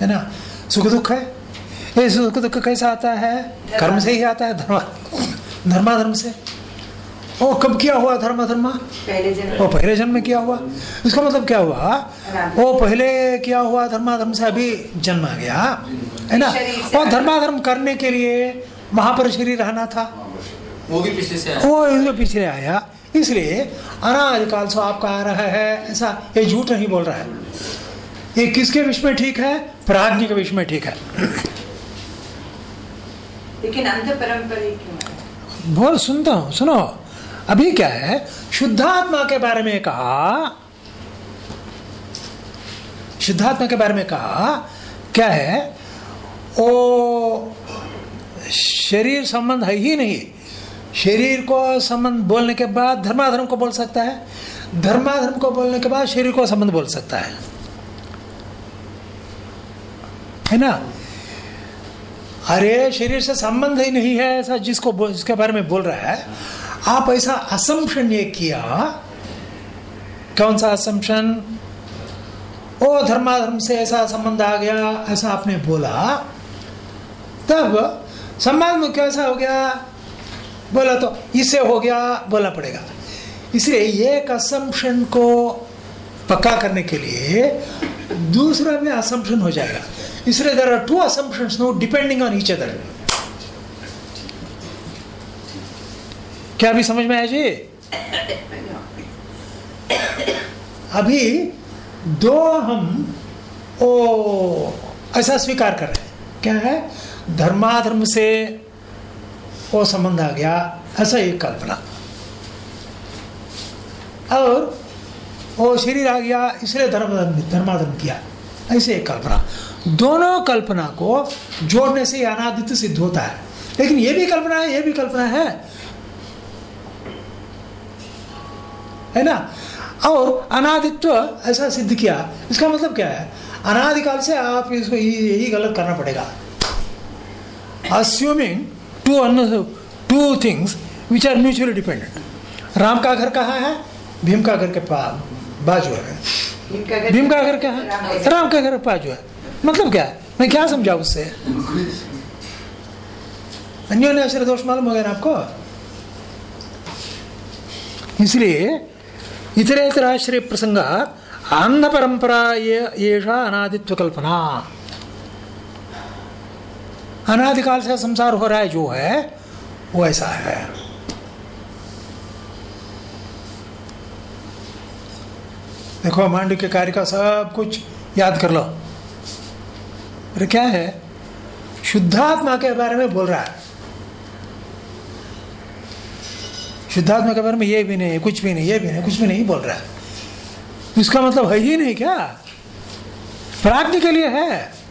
है ना? सुख दुख है? ये सुख दुख कैसा आता है? कर्म से ही आता है धर्मा धर्माधर्म से। ओ कब किया हुआ धर्म धर्म पहले जन्म। वो पहले जन्म में किया हुआ। इसका मतलब क्या हुआ? वो पहले किया हुआ धर्माधर्म से अभी जन्म आ गया है ना? और धर्माधर्म करने के लिए वहाँ पर शरीर रहना था। वो भी पिछले से आया। वो पीछे आया। इसलिए अनादिकाल से आपका आ रहा है ऐसा ये झूठ नहीं बोल रहा है। ये किसके विषय में ठीक है? प्राज्ञ के विषय में ठीक है। लेकिन परंपरा है? बोल सुनता हूँ सुनो। अभी क्या है? शुद्धात्मा के बारे में कहा शुद्धात्मा के बारे में कहा क्या है? ओ शरीर संबंध है ही नहीं। शरीर को संबंध बोलने के बाद धर्माधर्म को बोल सकता है। धर्माधर्म को बोलने के बाद शरीर को संबंध बोल सकता है। है ना? अरे, शरीर से संबंध ही नहीं है ऐसा जिसको जिसके बारे में बोल रहा है। आप ऐसा असम्पशन ये किया। कौन सा असम्पशन ओ, धर्माधर्म से ऐसा संबंध आ गया, ऐसा आपने बोला। तब संबंध कैसा हो गया? बोला तो इससे हो गया, बोलना पड़ेगा। इसलिए एक असम्पशन को पक्का करने के लिए दूसरा में असम्पशन हो जाएगा। इसलिए there are two assumptions no depending on each other क्या अभी समझ में आया जी? अभी दो हम, ओ, ऐसा स्वीकार कर रहे हैं। क्या है? धर्माधर्म से वो संबंध आ गया, ऐसा एक कल्पना। और वो शरीर आ गया, इसलिए धर्म धर्माधर्म किया, ऐसे एक कल्पना। दोनों कल्पना को जोड़ने से अनादित्य सिद्ध होता है। लेकिन ये भी कल्पना है, ये भी कल्पना है। है ना? और अनादित्व ऐसा सिद्ध किया, इसका मतलब क्या है? अनादिकाल से आप इसको यही गलत करना पड़ेगा। Assuming two two things which are mutually dependent Ram का घर कहाँ है? भीम का घर के पास बाजू है। भीम का घर क्या है राम का घर। बाजू है। मतलब क्या? है मैं क्या समझा उससे? अन्योन्य आश्रय दोष मालूम हो गया ना आपको? इसलिए इतरेतराश्रय प्रसंग अन्न परंपरा ये अनादित्व कल्पना। अनादिकाल से संसार हो रहा है, जो है, वो ऐसा है। देखो मांडव के कार्य का सब कुछ याद कर लो। अरे क्या है, शुद्धात्मा के बारे में बोल रहा है। शुद्धात्मा के बारे में ये भी नहीं, कुछ भी नहीं, ये भी नहीं, कुछ भी नहीं बोल रहा है। इसका मतलब है ही नहीं क्या? प्राग्ञ के लिए है।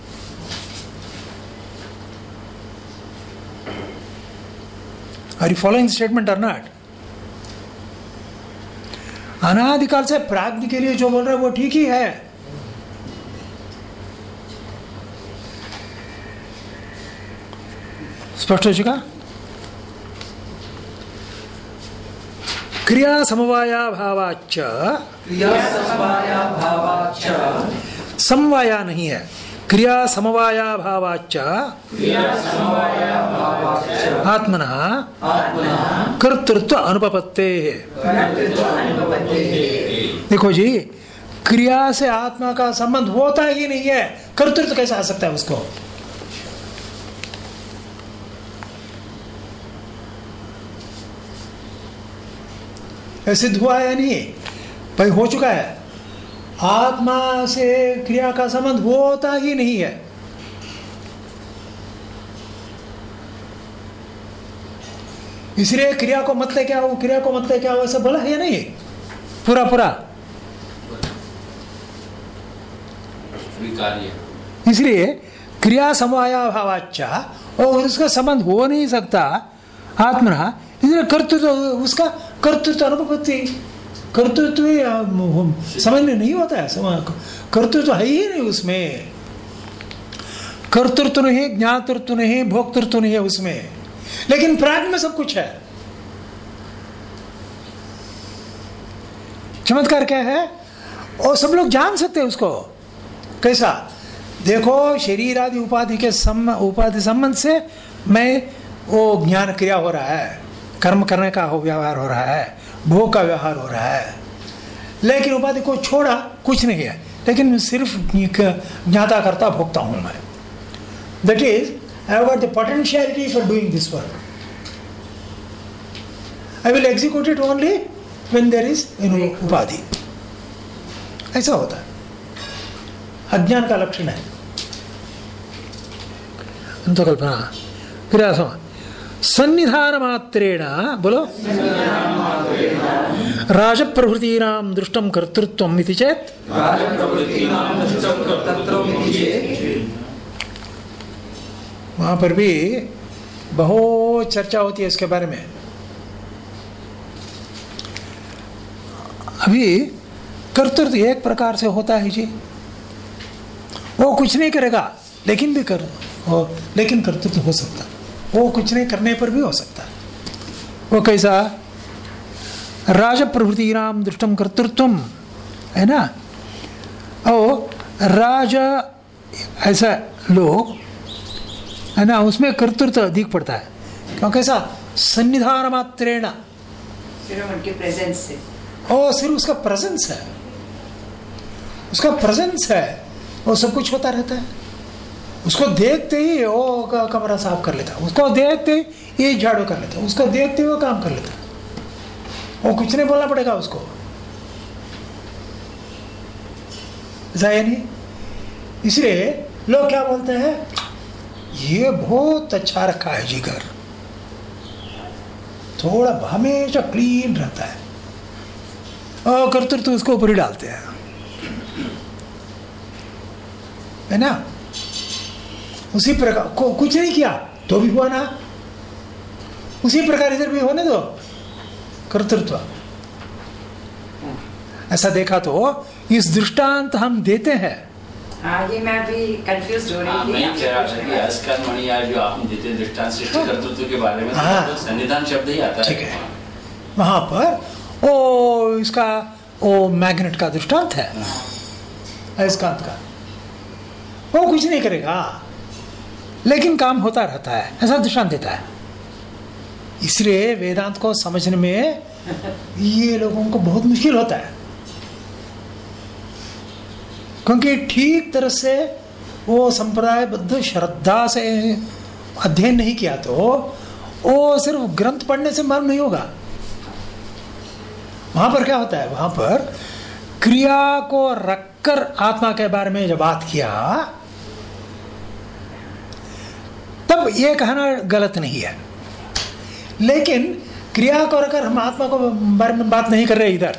Are you following statement or not अनादिकाल से प्राग्ञ के लिए जो बोल रहा है वो ठीक ही है। स्पष्ट हो चुका? क्रिया समवाया भावाच क्रिया समवाया भावाच समवाया नहीं है। क्रिया भावाच आत्मन कर्तृत्व अनुपत्ते देखो जी, क्रिया से आत्मा का संबंध होता ही नहीं है। कर्तृत्व कैसे आ सकता है उसको? सिद्ध हुआ या नहीं? भाई हो चुका है। आत्मा से क्रिया का संबंध होता ही नहीं है। इसलिए क्रिया को मतलब क्या हो क्रिया को मतलब क्या हो ऐसा बोला है या नहीं? पूरा पूरा। इसलिए क्रिया समवाया भावाचा और उसका संबंध हो नहीं सकता आत्मा। इसलिए कर्तृत्व उसका कर्तृत्व अनुपत्ति कर्तृत्व समझ में नहीं होता है कर्तृत्व है ही नहीं उसमें। कर्तृत्व नहीं, ज्ञातृत्व नहीं, भोक्तृत्व नहीं है उसमें। लेकिन प्राग में सब कुछ है। चमत्कार क्या है? और सब लोग जान सकते हैं उसको। कैसा? देखो शरीर आदि उपाधि के उपाधि संबंध से मैं वो ज्ञान क्रिया हो रहा है। कर्म करने का हो व्यवहार हो रहा है। भोग का व्यवहार हो रहा है। लेकिन उपाधि को छोड़ा कुछ नहीं है लेकिन सिर्फ़ ज्ञाता करता भोगता हूँ मैं। That is I got the potentiality for doing this work I will execute it only when there is in उपाधि ऐसा होता है। अज्ञान का लक्षण है। अंतकल्पना। फिर ऐसा सन्निधान मात्रेण बोलो। राज प्रभृतीनाम दृष्टम कर्तृत्वम इति चेत। दृष्टं वहाँ पर भी बहुत चर्चा होती है इसके बारे में। अभी कर्तृत्व एक प्रकार से होता है जी। वो कुछ नहीं करेगा, लेकिन भी कर लेकिन कर्तृत्व हो सकता वो कुछ नहीं करने पर भी हो सकता वो कैसा? राज प्रभृति नाम दृष्टम कर्तृत्व है ना? और राज ऐसा लोग है ना उसमें कर्तृत्व अधिक पड़ता है। क्योंकि ऐसा सन्निधान मात्रेण उनके प्रेजेंस से। और सिर्फ़ उसका प्रेजेंस है। उसका प्रेजेंस है। वो सब कुछ होता रहता है। उसको देखते ही वो कमरा साफ़ कर लेता। उसको देखते ही ये झाड़ू कर लेता। उसको देखते ही वो काम कर लेता। वो कुछ नहीं बोलना पड़ेगा उसको। है नहीं? इसलिए लोग क्या बोलते हैं? ये बहुत अच्छा रखा है जी घर थोड़ा हमेशा क्लीन रहता है। और कर्तृत्व तो उसको ऊपर ही डालते हैं। है ना? उसी प्रकार को कुछ नहीं किया तो भी हुआ ना। उसी प्रकार इधर भी होने दो कर्तृत्व। ऐसा देखा तो इस दृष्टांत हम देते हैं। हाँ मैं अभी कंफ्यूज हो हाँ, रही थी। ही कह रहा था जो आपने देते दृष्टांत सृष्टि कर्तृत्व के बारे में हाँ। तो सन्निधान शब्द ही आता ठीक है। वहाँ पर ओ इसका ओ मैग्नेट का दृष्टांत है। अयस्कांत का। वो कुछ नहीं करेगा। लेकिन काम होता रहता है, ऐसा दृष्टांत देता है। इसलिए वेदांत को समझने में ये लोगों को बहुत मुश्किल होता है। क्योंकि ठीक तरह से वो संप्रदायबद्ध श्रद्धा से अध्ययन नहीं किया तो वो सिर्फ़ ग्रंथ पढ़ने से मालूम नहीं होगा। वहाँ पर क्या होता है? वहाँ पर क्रिया को रखकर आत्मा के बारे में जब बात किया तब ये कहना गलत नहीं है। लेकिन क्रिया को रखकर हम आत्मा को बारे में बात नहीं कर रहे इधर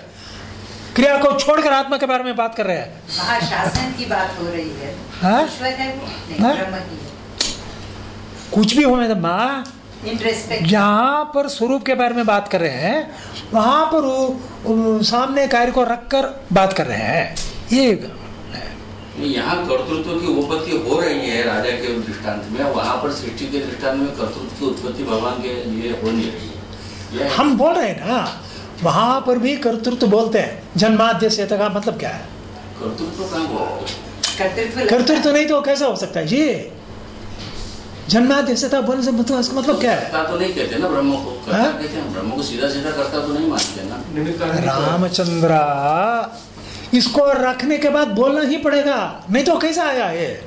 क्रिया को छोड़कर आत्मा के बारे में बात कर रहे हैं। शासन की बात हो रही है। हाँ? है कुछ भी हो मैं माँ जहाँ पर स्वरूप के बारे में बात कर रहे हैं वहाँ पर वो, सामने कार्य को रखकर बात कर रहे हैं। ये यहाँ कर्तृत्व की उपपत्ति हो रही है राजा के दृष्टांत में वहाँ पर सृष्टि के दृष्टांत में कर्तृत्व की उत्पत्ति भगवान के लिए हो नहीं रही है। हम बोल रहे हैं ना वहाँ पर भी कर्तृत्व बोलते हैं। जन्माद्य से का मतलब क्या है? कर्तृत्व कहाँ बोलते कर्तृत्व नहीं तो कैसा हो सकता है? जी जन्माद्य से बोलने से मतलब इसका मतलब क्या है? तो नहीं कहते ना ब्रह्म को। करता हाँ? कहते हैं ब्रह्म को सीधा सीधा करता तो नहीं मानते ना। रामचंद्रा इसको रखने के बाद बोलना ही पड़ेगा। नहीं तो कैसा आया ये?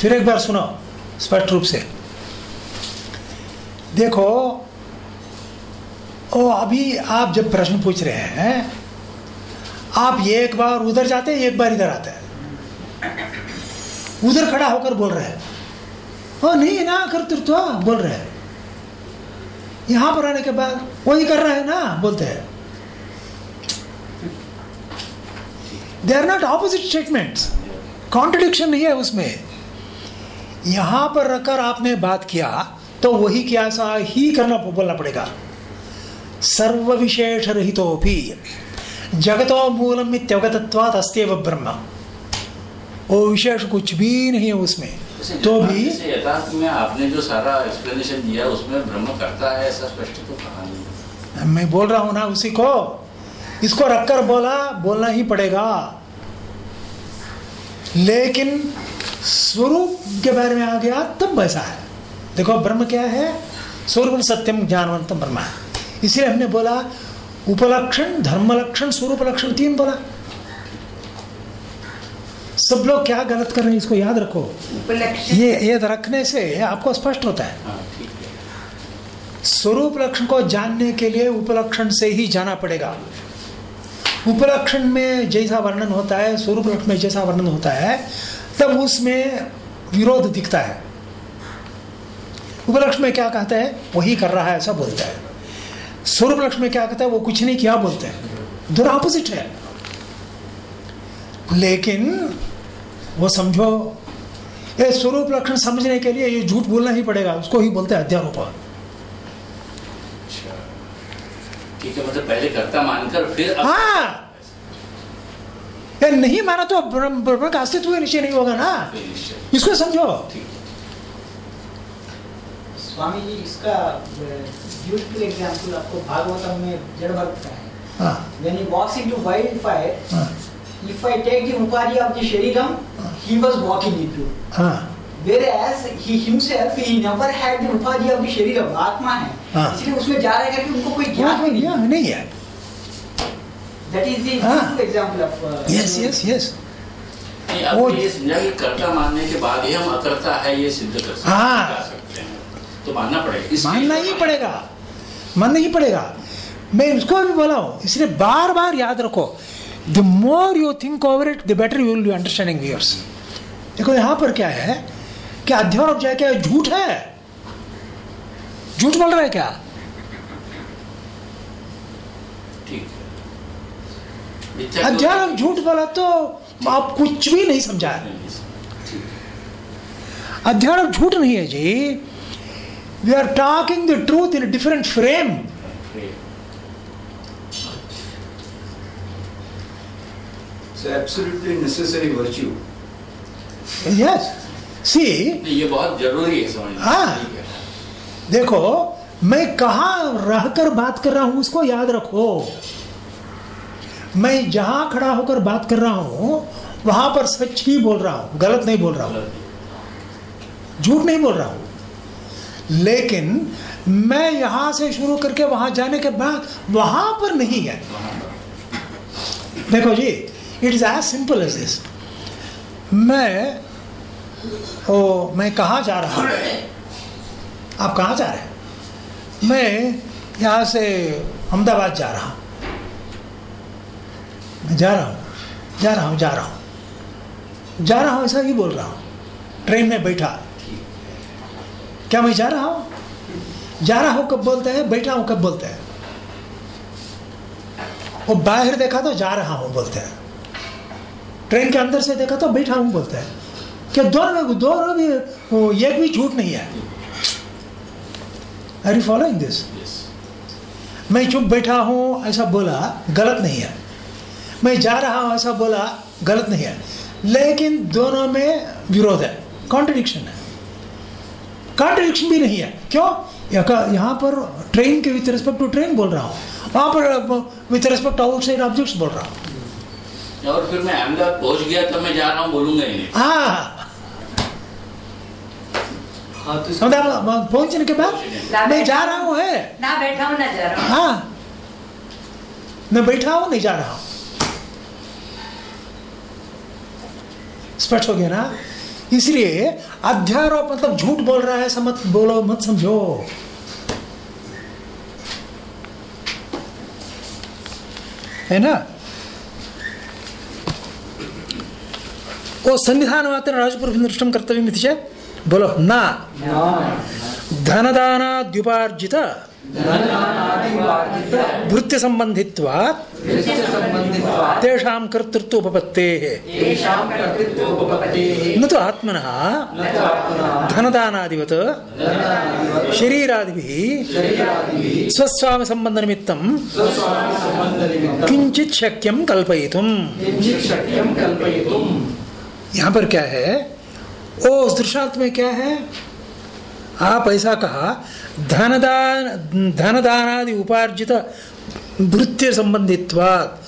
फिर एक बार सुनो, स्पष्ट रूप से। देखो, ओ, अभी आप जब प्रश्न पूछ रहे हैं, आप एक बार उधर जाते हैं, एक बार इधर आते हैं। उधर खड़ा होकर बोल रहे हैं। ओ, नहीं, ना, कर्तृत्व, बोल रहे हैं। यहाँ पर आने के बाद वही कर रहा है ना, बोलते हैं। They are not opposite statements contradiction नहीं है उसमें। यहाँ पर रखकर आपने बात किया तो वही क्या सा ही करना बोलना पड़ेगा। सर्व विशेष रहितोपि जगतो मूलम इत्यवगतत्वात् अस्त्यव ब्रह्म। वो विशेष कुछ भी नहीं है उसमें। तो भी यथार्थ में आपने जो सारा एक्सप्लेनेशन दिया उसमें ब्रह्म करता है ऐसा स्पष्ट तो कहा नहीं। मैं बोल रहा हूँ ना उसी को। इसको रखकर बोला बोलना ही पड़ेगा। लेकिन स्वरूप के बारे में आ गया तब वैसा है। देखो ब्रह्म क्या है? स्वरूप सत्यम ज्ञानवंतम ब्रह्म है। इसलिए हमने बोला उपलक्षण धर्म लक्षण स्वरूप लक्षण तीन बोला। सब लोग क्या गलत कर रहे हैं इसको याद रखो। ये ये रखने से आपको स्पष्ट होता है। हाँ ठीक है। स्वरूप लक्षण को जानने के लिए उपलक्षण से ही जाना पड़ेगा। उपलक्षण में जैसा वर्णन होता है, स्वरूप लक्षण में जैसा वर्णन होता है, तब उसमें विरोध दिखता है। उपलक्षण में क्या कहता है? वही कर रहा है, ऐसा बोलता है। स्वरूप लक्षण में क्या कहता है? वो कुछ नहीं किया बोलते हैं। दोनों ऑपोजिट है। लेकिन वो समझो, ये स्वरूप लक्षण समझने के लिए ये झूठ बोलना ही पड़ेगा, उसको ही बोलते हैं अध्यारोप अच्छा ठीक है मतलब पहले कर्ता मानकर फिर अब- हाँ। ये नहीं माना तो ब्रह्म का अस्तित्व ही निश्चय नहीं होगा ना। इसको समझो। स्वामी जी इसका ब्यूटीफुल एग्जांपल आपको भागवतम में जड़ भक्त का है। हाँ। when he walks into wildfire हाँ। if i take the upadi of the shariram he was walking into हाँ। Whereas he himself he never had the upadi of the shariram आत्मा है। हाँ। इसलिए उसमें जा रहे करके उनको कोई ज्ञान हाँ, ही। नहीं यह नहीं है। That is the हाँ. example of. Uh, yes yes yes नहीं, अब वो- ये समझा कि कर्ता मानने के बाद ही हम अकर्ता है ये सिद्ध कर सकते हाँ। सकते हैं। तो मानना पड़ेगा मानना ही पड़ेगा। मानना ही पड़ेगा। मैं उसको भी बोला हूँ इसलिए बार बार याद रखो। The more you think over it the better you will be understanding viewers देखो यहाँ पर क्या है? कि अध्यारोप जो है क्या झूठ है? झूठ बोल रहे है क्या? ठीक है। मिथ्या को- अध्यारोप झूठ बोला तो आप कुछ भी नहीं समझा है अध्यारोप झूठ नहीं है जी। We are talking the truth in different frame It's absolutely necessary virtue. Yes see ये बहुत ज़रूरी है समझना हाँ। देखो मैं कहा रहकर बात कर रहा हूँ उसको याद रखो। मैं जहाँ खड़ा होकर बात कर रहा हूँ वहाँ पर सच ही बोल रहा हूँ गलत नहीं बोल रहा हूँ। झूठ नहीं बोल रहा हूँ। लेकिन मैं यहाँ से शुरू करके वहाँ जाने के बाद वहाँ पर नहीं है। देखो ji it is as simple as this मैं ओ, मैं कहा जा रहा हूँ? आप कहाँ जा रहे हैं? मैं यहाँ से अहमदाबाद जा रहा हूँ। मैं जा रहा हूँ, जा रहा हूँ, जा रहा हूँ। जा रहा हूँ ऐसा ही बोल रहा हूँ। ट्रेन में बैठा। क्या मैं जा रहा हूँ? जा रहा हूँ कब बोलते हैं? बैठा हूँ कब बोलते हैं? वो बाहर देखा तो जा रहा हूँ बोलते हैं। ट्रेन के अंदर से देखा तो बैठा हूँ बोलते हैं। क्या दोनों में दोनों भी एक भी झूठ नहीं है? आर यू फॉलोइंग दिस मैं चुप बैठा हूँ ऐसा बोला गलत नहीं है। मैं जा रहा हूँ ऐसा बोला गलत नहीं है। लेकिन दोनों में विरोध है कॉन्ट्रडिक्शन है। कॉन्ट्रडिक्शन भी नहीं है। क्यों? यहाँ यहाँ पर ट्रेन के विथ रिस्पेक्ट टू ट्रेन बोल रहा हूँ। वहाँ पर with respect to outside objects बोल रहा हूँ। और फिर मैं अहमदाबाद पहुँच गया तब मैं जा रहा हूँ बोलूँगा ही नहीं। हाँ हाँ तो इसका- अहमदाबाद पहुँचने के बाद मैं जा रहा हूँ है। ना बैठा हूँ ना जा रहा हूँ। हाँ। मैं बैठा हूँ नहीं जा रहा हूँ। स्पष्ट हो गया ना? इसलिए अध्यारोप मतलब झूठ बोल रहा है ऐसा मत बोलो मत समझो। है ना? ओ संविधान मात्र राजपुर दृष्टम कर्तव्य मिथि चेत। बोलो ना। धनदानाद्युपार्जित। वृत्ति संबंधित्वा तेषां कर्तृत्वोपपत्तेः। न तु आत्मनः। धनदानादिवत्। शरीरादिभिः। स्वस्वामि सम्बन्धनिमित्तं किञ्चित् शक्यं कल्पयितुम्। यहाँ पर क्या है? ओ, उस दृष्टांत में क्या है? आप ऐसा कहा, धनदान, धनदानादि उपार्जित वृत्ति संबंधित्वात्।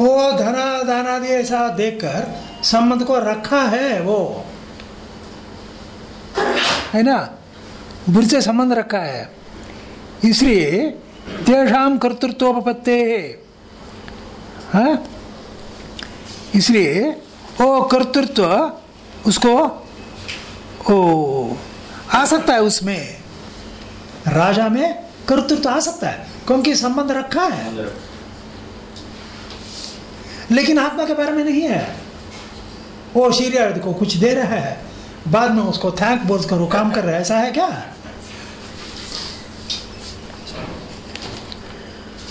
वो धना दानादि ऐसा देखकर संबंध को रखा है वो। है ना? वृत्ति संबंध रखा है। इसलिए तेषाम कर्तृत्वोपत्ते हाँ? इसलिए वो कर्तृत्व, उसको ओ आ सकता है उसमें। राजा में कर्तृत्व आ सकता है, क्योंकि संबंध रखा है। लेकिन आत्मा के बारे में नहीं है। वो शरीर को कुछ दे रहा है, बाद में उसको थैंक बोल कर वो काम कर रहा है, ऐसा है क्या?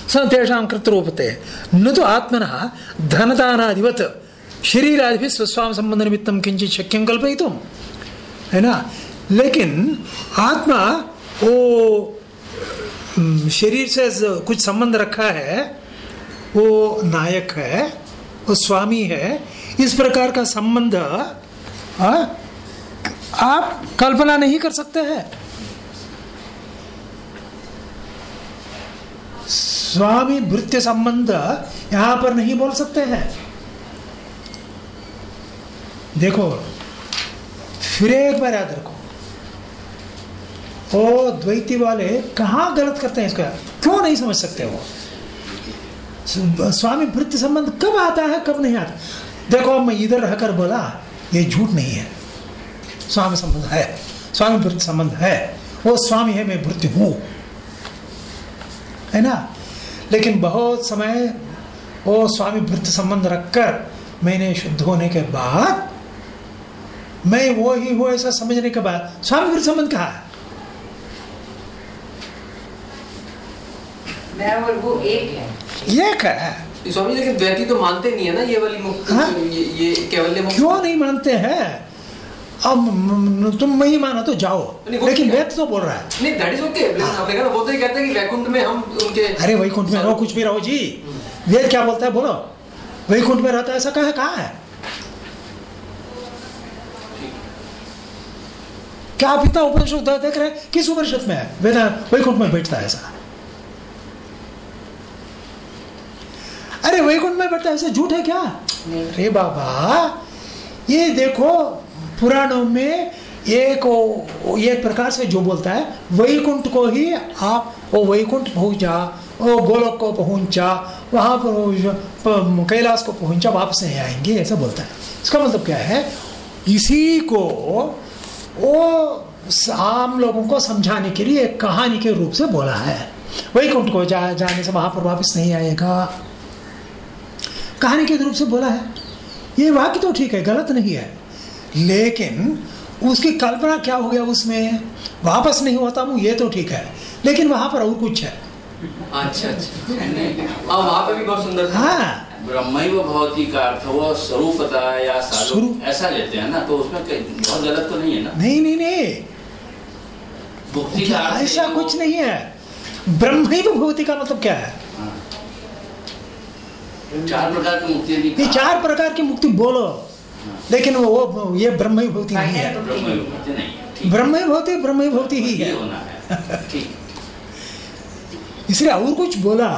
स तेषां कर्तृरूपते। न तु आत्मनः धनदानादिवत्। शरीरादिभिः स्वस्वाम संबंध निमित्तं किंचित शक्यं कल्पयितुं। है ना? लेकिन आत्मा वो शरीर से कुछ संबंध रखा है वो नायक है वो स्वामी है, इस प्रकार का संबंध आप कल्पना नहीं कर सकते हैं। स्वामी भृत्य संबंध यहाँ पर नहीं बोल सकते हैं। देखो, फिर एक बार याद रखो। ओ द्वैती वाले कहाँ गलत करते हैं इसका? क्यों नहीं समझ सकते वो? स्वामी वृत्ति संबंध कब आता है, कब नहीं आता? देखो, मैं इधर रहकर बोला, ये झूठ नहीं है। स्वामी संबंध है। स्वामी वृत्ति संबंध है। वो स्वामी है, मैं वृत्ति हूँ। है ना? लेकिन बहुत समय वो स्वामी वृत्त संबंध रखकर मैंने शुद्ध होने के बाद मैं वो ही हूँ ऐसा समझने के बाद स्वामी वृत्त संबंध कहा है? मैं और वो एक है। ये क्या है? स्वामी लेकिन द्वैती तो मानते नहीं है ना ये वाली मुक्ति हाँ? ये, ये मुक्ति क्यों नहीं मानते हैं? अब तुम नहीं माना तो जाओ। लेकिन वेद तो बोल रहा है। नहीं दैट इज़ कहा ना, वो तो ये कहते हैं कि वैकुंठ में हम उनके अरे वैकुंठ में रहो कुछ भी रहो जी। वेद क्या बोलता है? बोलो। वैकुंठ में रहता है ऐसा कहा कहा है? क्या आप इतना उपनिषद देख रहे हैं? किस उपनिषद में है? वेद वैकुंठ में बैठता है ऐसा। अरे वैकुंठ में बैठता है ऐसा झूठ है क्या? अरे बाबा ये देखो पुराणों में एक एक प्रकार से जो बोलता है, वैकुंठ को ही आप वो वैकुंठ पहुँचा वो गोलोक को पहुँचा, वहाँ पर कैलाश को पहुँचा, वापस नहीं आएँगे, ऐसा बोलता है। इसका मतलब क्या है? इसी को वो आम लोगों को समझाने के लिए एक कहानी के रूप से बोला है। वैकुंठ को जा, जाने से वहाँ पर वापस नहीं आएगा। कहानी के रूप से बोला है। ये वाक्य तो ठीक है, गलत नहीं है। लेकिन उसकी कल्पना क्या हो गया उसमें? वापस नहीं होता हूँ ये तो ठीक है। लेकिन वहाँ पर और कुछ है। अच्छा अच्छा। हाँ वहाँ पे भी बहुत सुंदर हाँ। अर्थ वो स्वरूपता या स्वरूप। ऐसा लेते हैं ना तो उसमें बहुत गलत तो नहीं है ना? नहीं नहीं नहीं। ऐसा कुछ नहीं है। ब्रह्म ही भूति का मतलब क्या है? हाँ। चार प्रकार की मुक्ति ये चार प्रकार की मुक्ति बोलो। लेकिन वो ये ब्रह्म ही नहीं है। ब्रह्मैव भवती नहीं है ही। इसलिए और कुछ बोला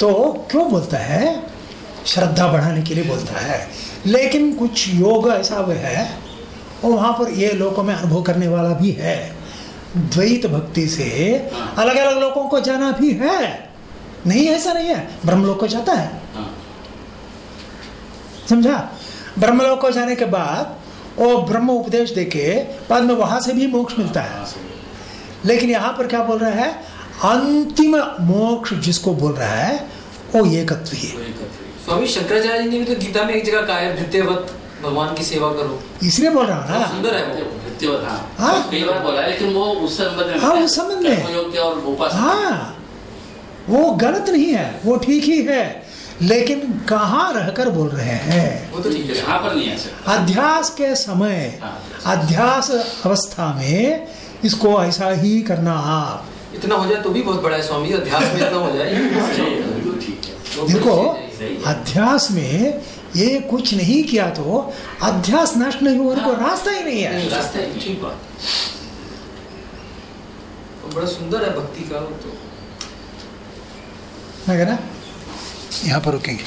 तो क्यों बोलता है? श्रद्धा बढ़ाने के लिए बोलता है। लेकिन कुछ योग ऐसा भी है और वहाँ पर ये लोगों में अनुभव करने वाला भी है। द्वैत भक्ति से अलग अलग लोगों को जाना भी है। नहीं ऐसा नहीं है। ब्रह्म लोग को जाता है। हाँ। समझा? ब्रह्मलोक को जाने के बाद वो ब्रह्म उपदेश देके बाद में वहाँ से भी मोक्ष मिलता है। लेकिन यहाँ पर क्या बोल रहा है? अंतिम मोक्ष जिसको बोल रहा है वो एकत्व ही है। स्वामी शंकराचार्य जी ने भी तो गीता में एक जगह कहा है भगवान की सेवा करो। इसलिए बोल रहा हूँ ना। सुंदर है वो हाँ। हाँ। कई बार बोला है लेकिन वो उस संबंध में हाँ, उस संबंध में। और हाँ। वो गलत नहीं है वो ठीक ही है। लेकिन कहाँ रहकर बोल रहे हैं? वो तो ठीक है यहाँ पर नहीं आ अध्यास के समय हाँ। अध्यास अवस्था में इसको ऐसा ही करना आप। इतना हो जाए तो भी बहुत बड़ा है स्वामी अध्यास में इतना हो जाए। ठीक है। देखो है। है। अध्यास में ये कुछ नहीं किया तो अध्यास नष्ट नहीं होने को रास्ता ही नहीं है। रास्ता है, ठीक बात। तो बड़ा सुंदर है भक्ति का वो तो। रहा यहाँ पर रुकेंगे।